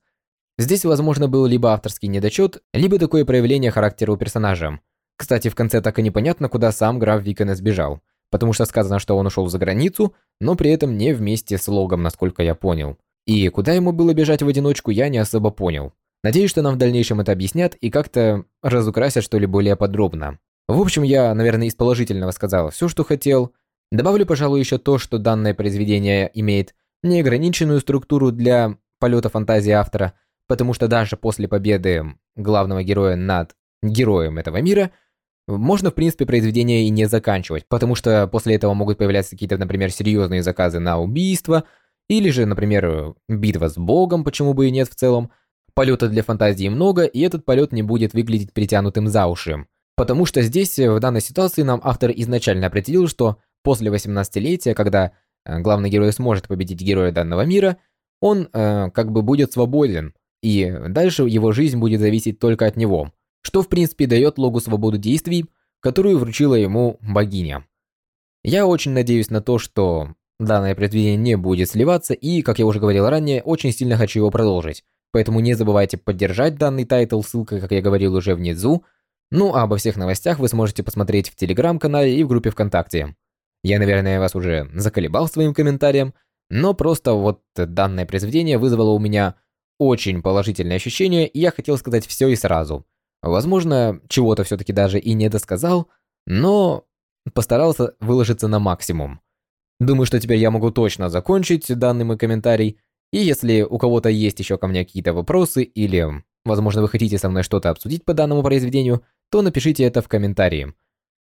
Здесь, возможно, был либо авторский недочет, либо такое проявление характера у персонажа. Кстати, в конце так и непонятно, куда сам граф Викон сбежал потому что сказано, что он ушел за границу, но при этом не вместе с Логом, насколько я понял. И куда ему было бежать в одиночку, я не особо понял. Надеюсь, что нам в дальнейшем это объяснят и как-то разукрасят что ли более подробно. В общем, я, наверное, из положительного сказал все, что хотел. Добавлю, пожалуй, еще то, что данное произведение имеет неограниченную структуру для полета фантазии автора, потому что даже после победы главного героя над героем этого мира – можно, в принципе, произведение и не заканчивать, потому что после этого могут появляться какие-то, например, серьезные заказы на убийство, или же, например, битва с богом, почему бы и нет в целом. Полета для фантазии много, и этот полет не будет выглядеть притянутым за уши. Потому что здесь, в данной ситуации, нам автор изначально определил, что после 18-летия, когда э, главный герой сможет победить героя данного мира, он э, как бы будет свободен, и дальше его жизнь будет зависеть только от него что в принципе дает Логу свободу действий, которую вручила ему богиня. Я очень надеюсь на то, что данное произведение не будет сливаться и, как я уже говорил ранее, очень сильно хочу его продолжить. Поэтому не забывайте поддержать данный title, ссылка, как я говорил, уже внизу. Ну а обо всех новостях вы сможете посмотреть в телеграм-канале и в группе ВКонтакте. Я, наверное, вас уже заколебал своим комментарием, но просто вот данное произведение вызвало у меня очень положительное ощущение, и я хотел сказать все и сразу – Возможно, чего-то все-таки даже и не досказал, но постарался выложиться на максимум. Думаю, что теперь я могу точно закончить данный мой комментарий. И если у кого-то есть еще ко мне какие-то вопросы или, возможно, вы хотите со мной что-то обсудить по данному произведению, то напишите это в комментарии.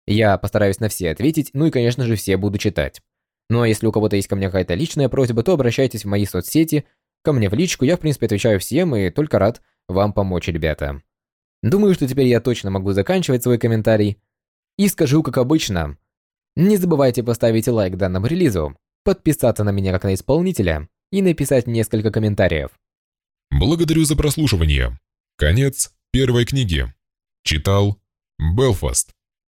Я постараюсь на все ответить, ну и, конечно же, все буду читать. Ну а если у кого-то есть ко мне какая-то личная просьба, то обращайтесь в мои соцсети, ко мне в личку, я в принципе отвечаю всем и только рад вам помочь, ребята. Думаю, что теперь я точно могу заканчивать свой комментарий. И скажу, как обычно, не забывайте поставить лайк данному релизу, подписаться на меня как на исполнителя и написать несколько комментариев. Благодарю за прослушивание. Конец первой книги. Читал Белфаст.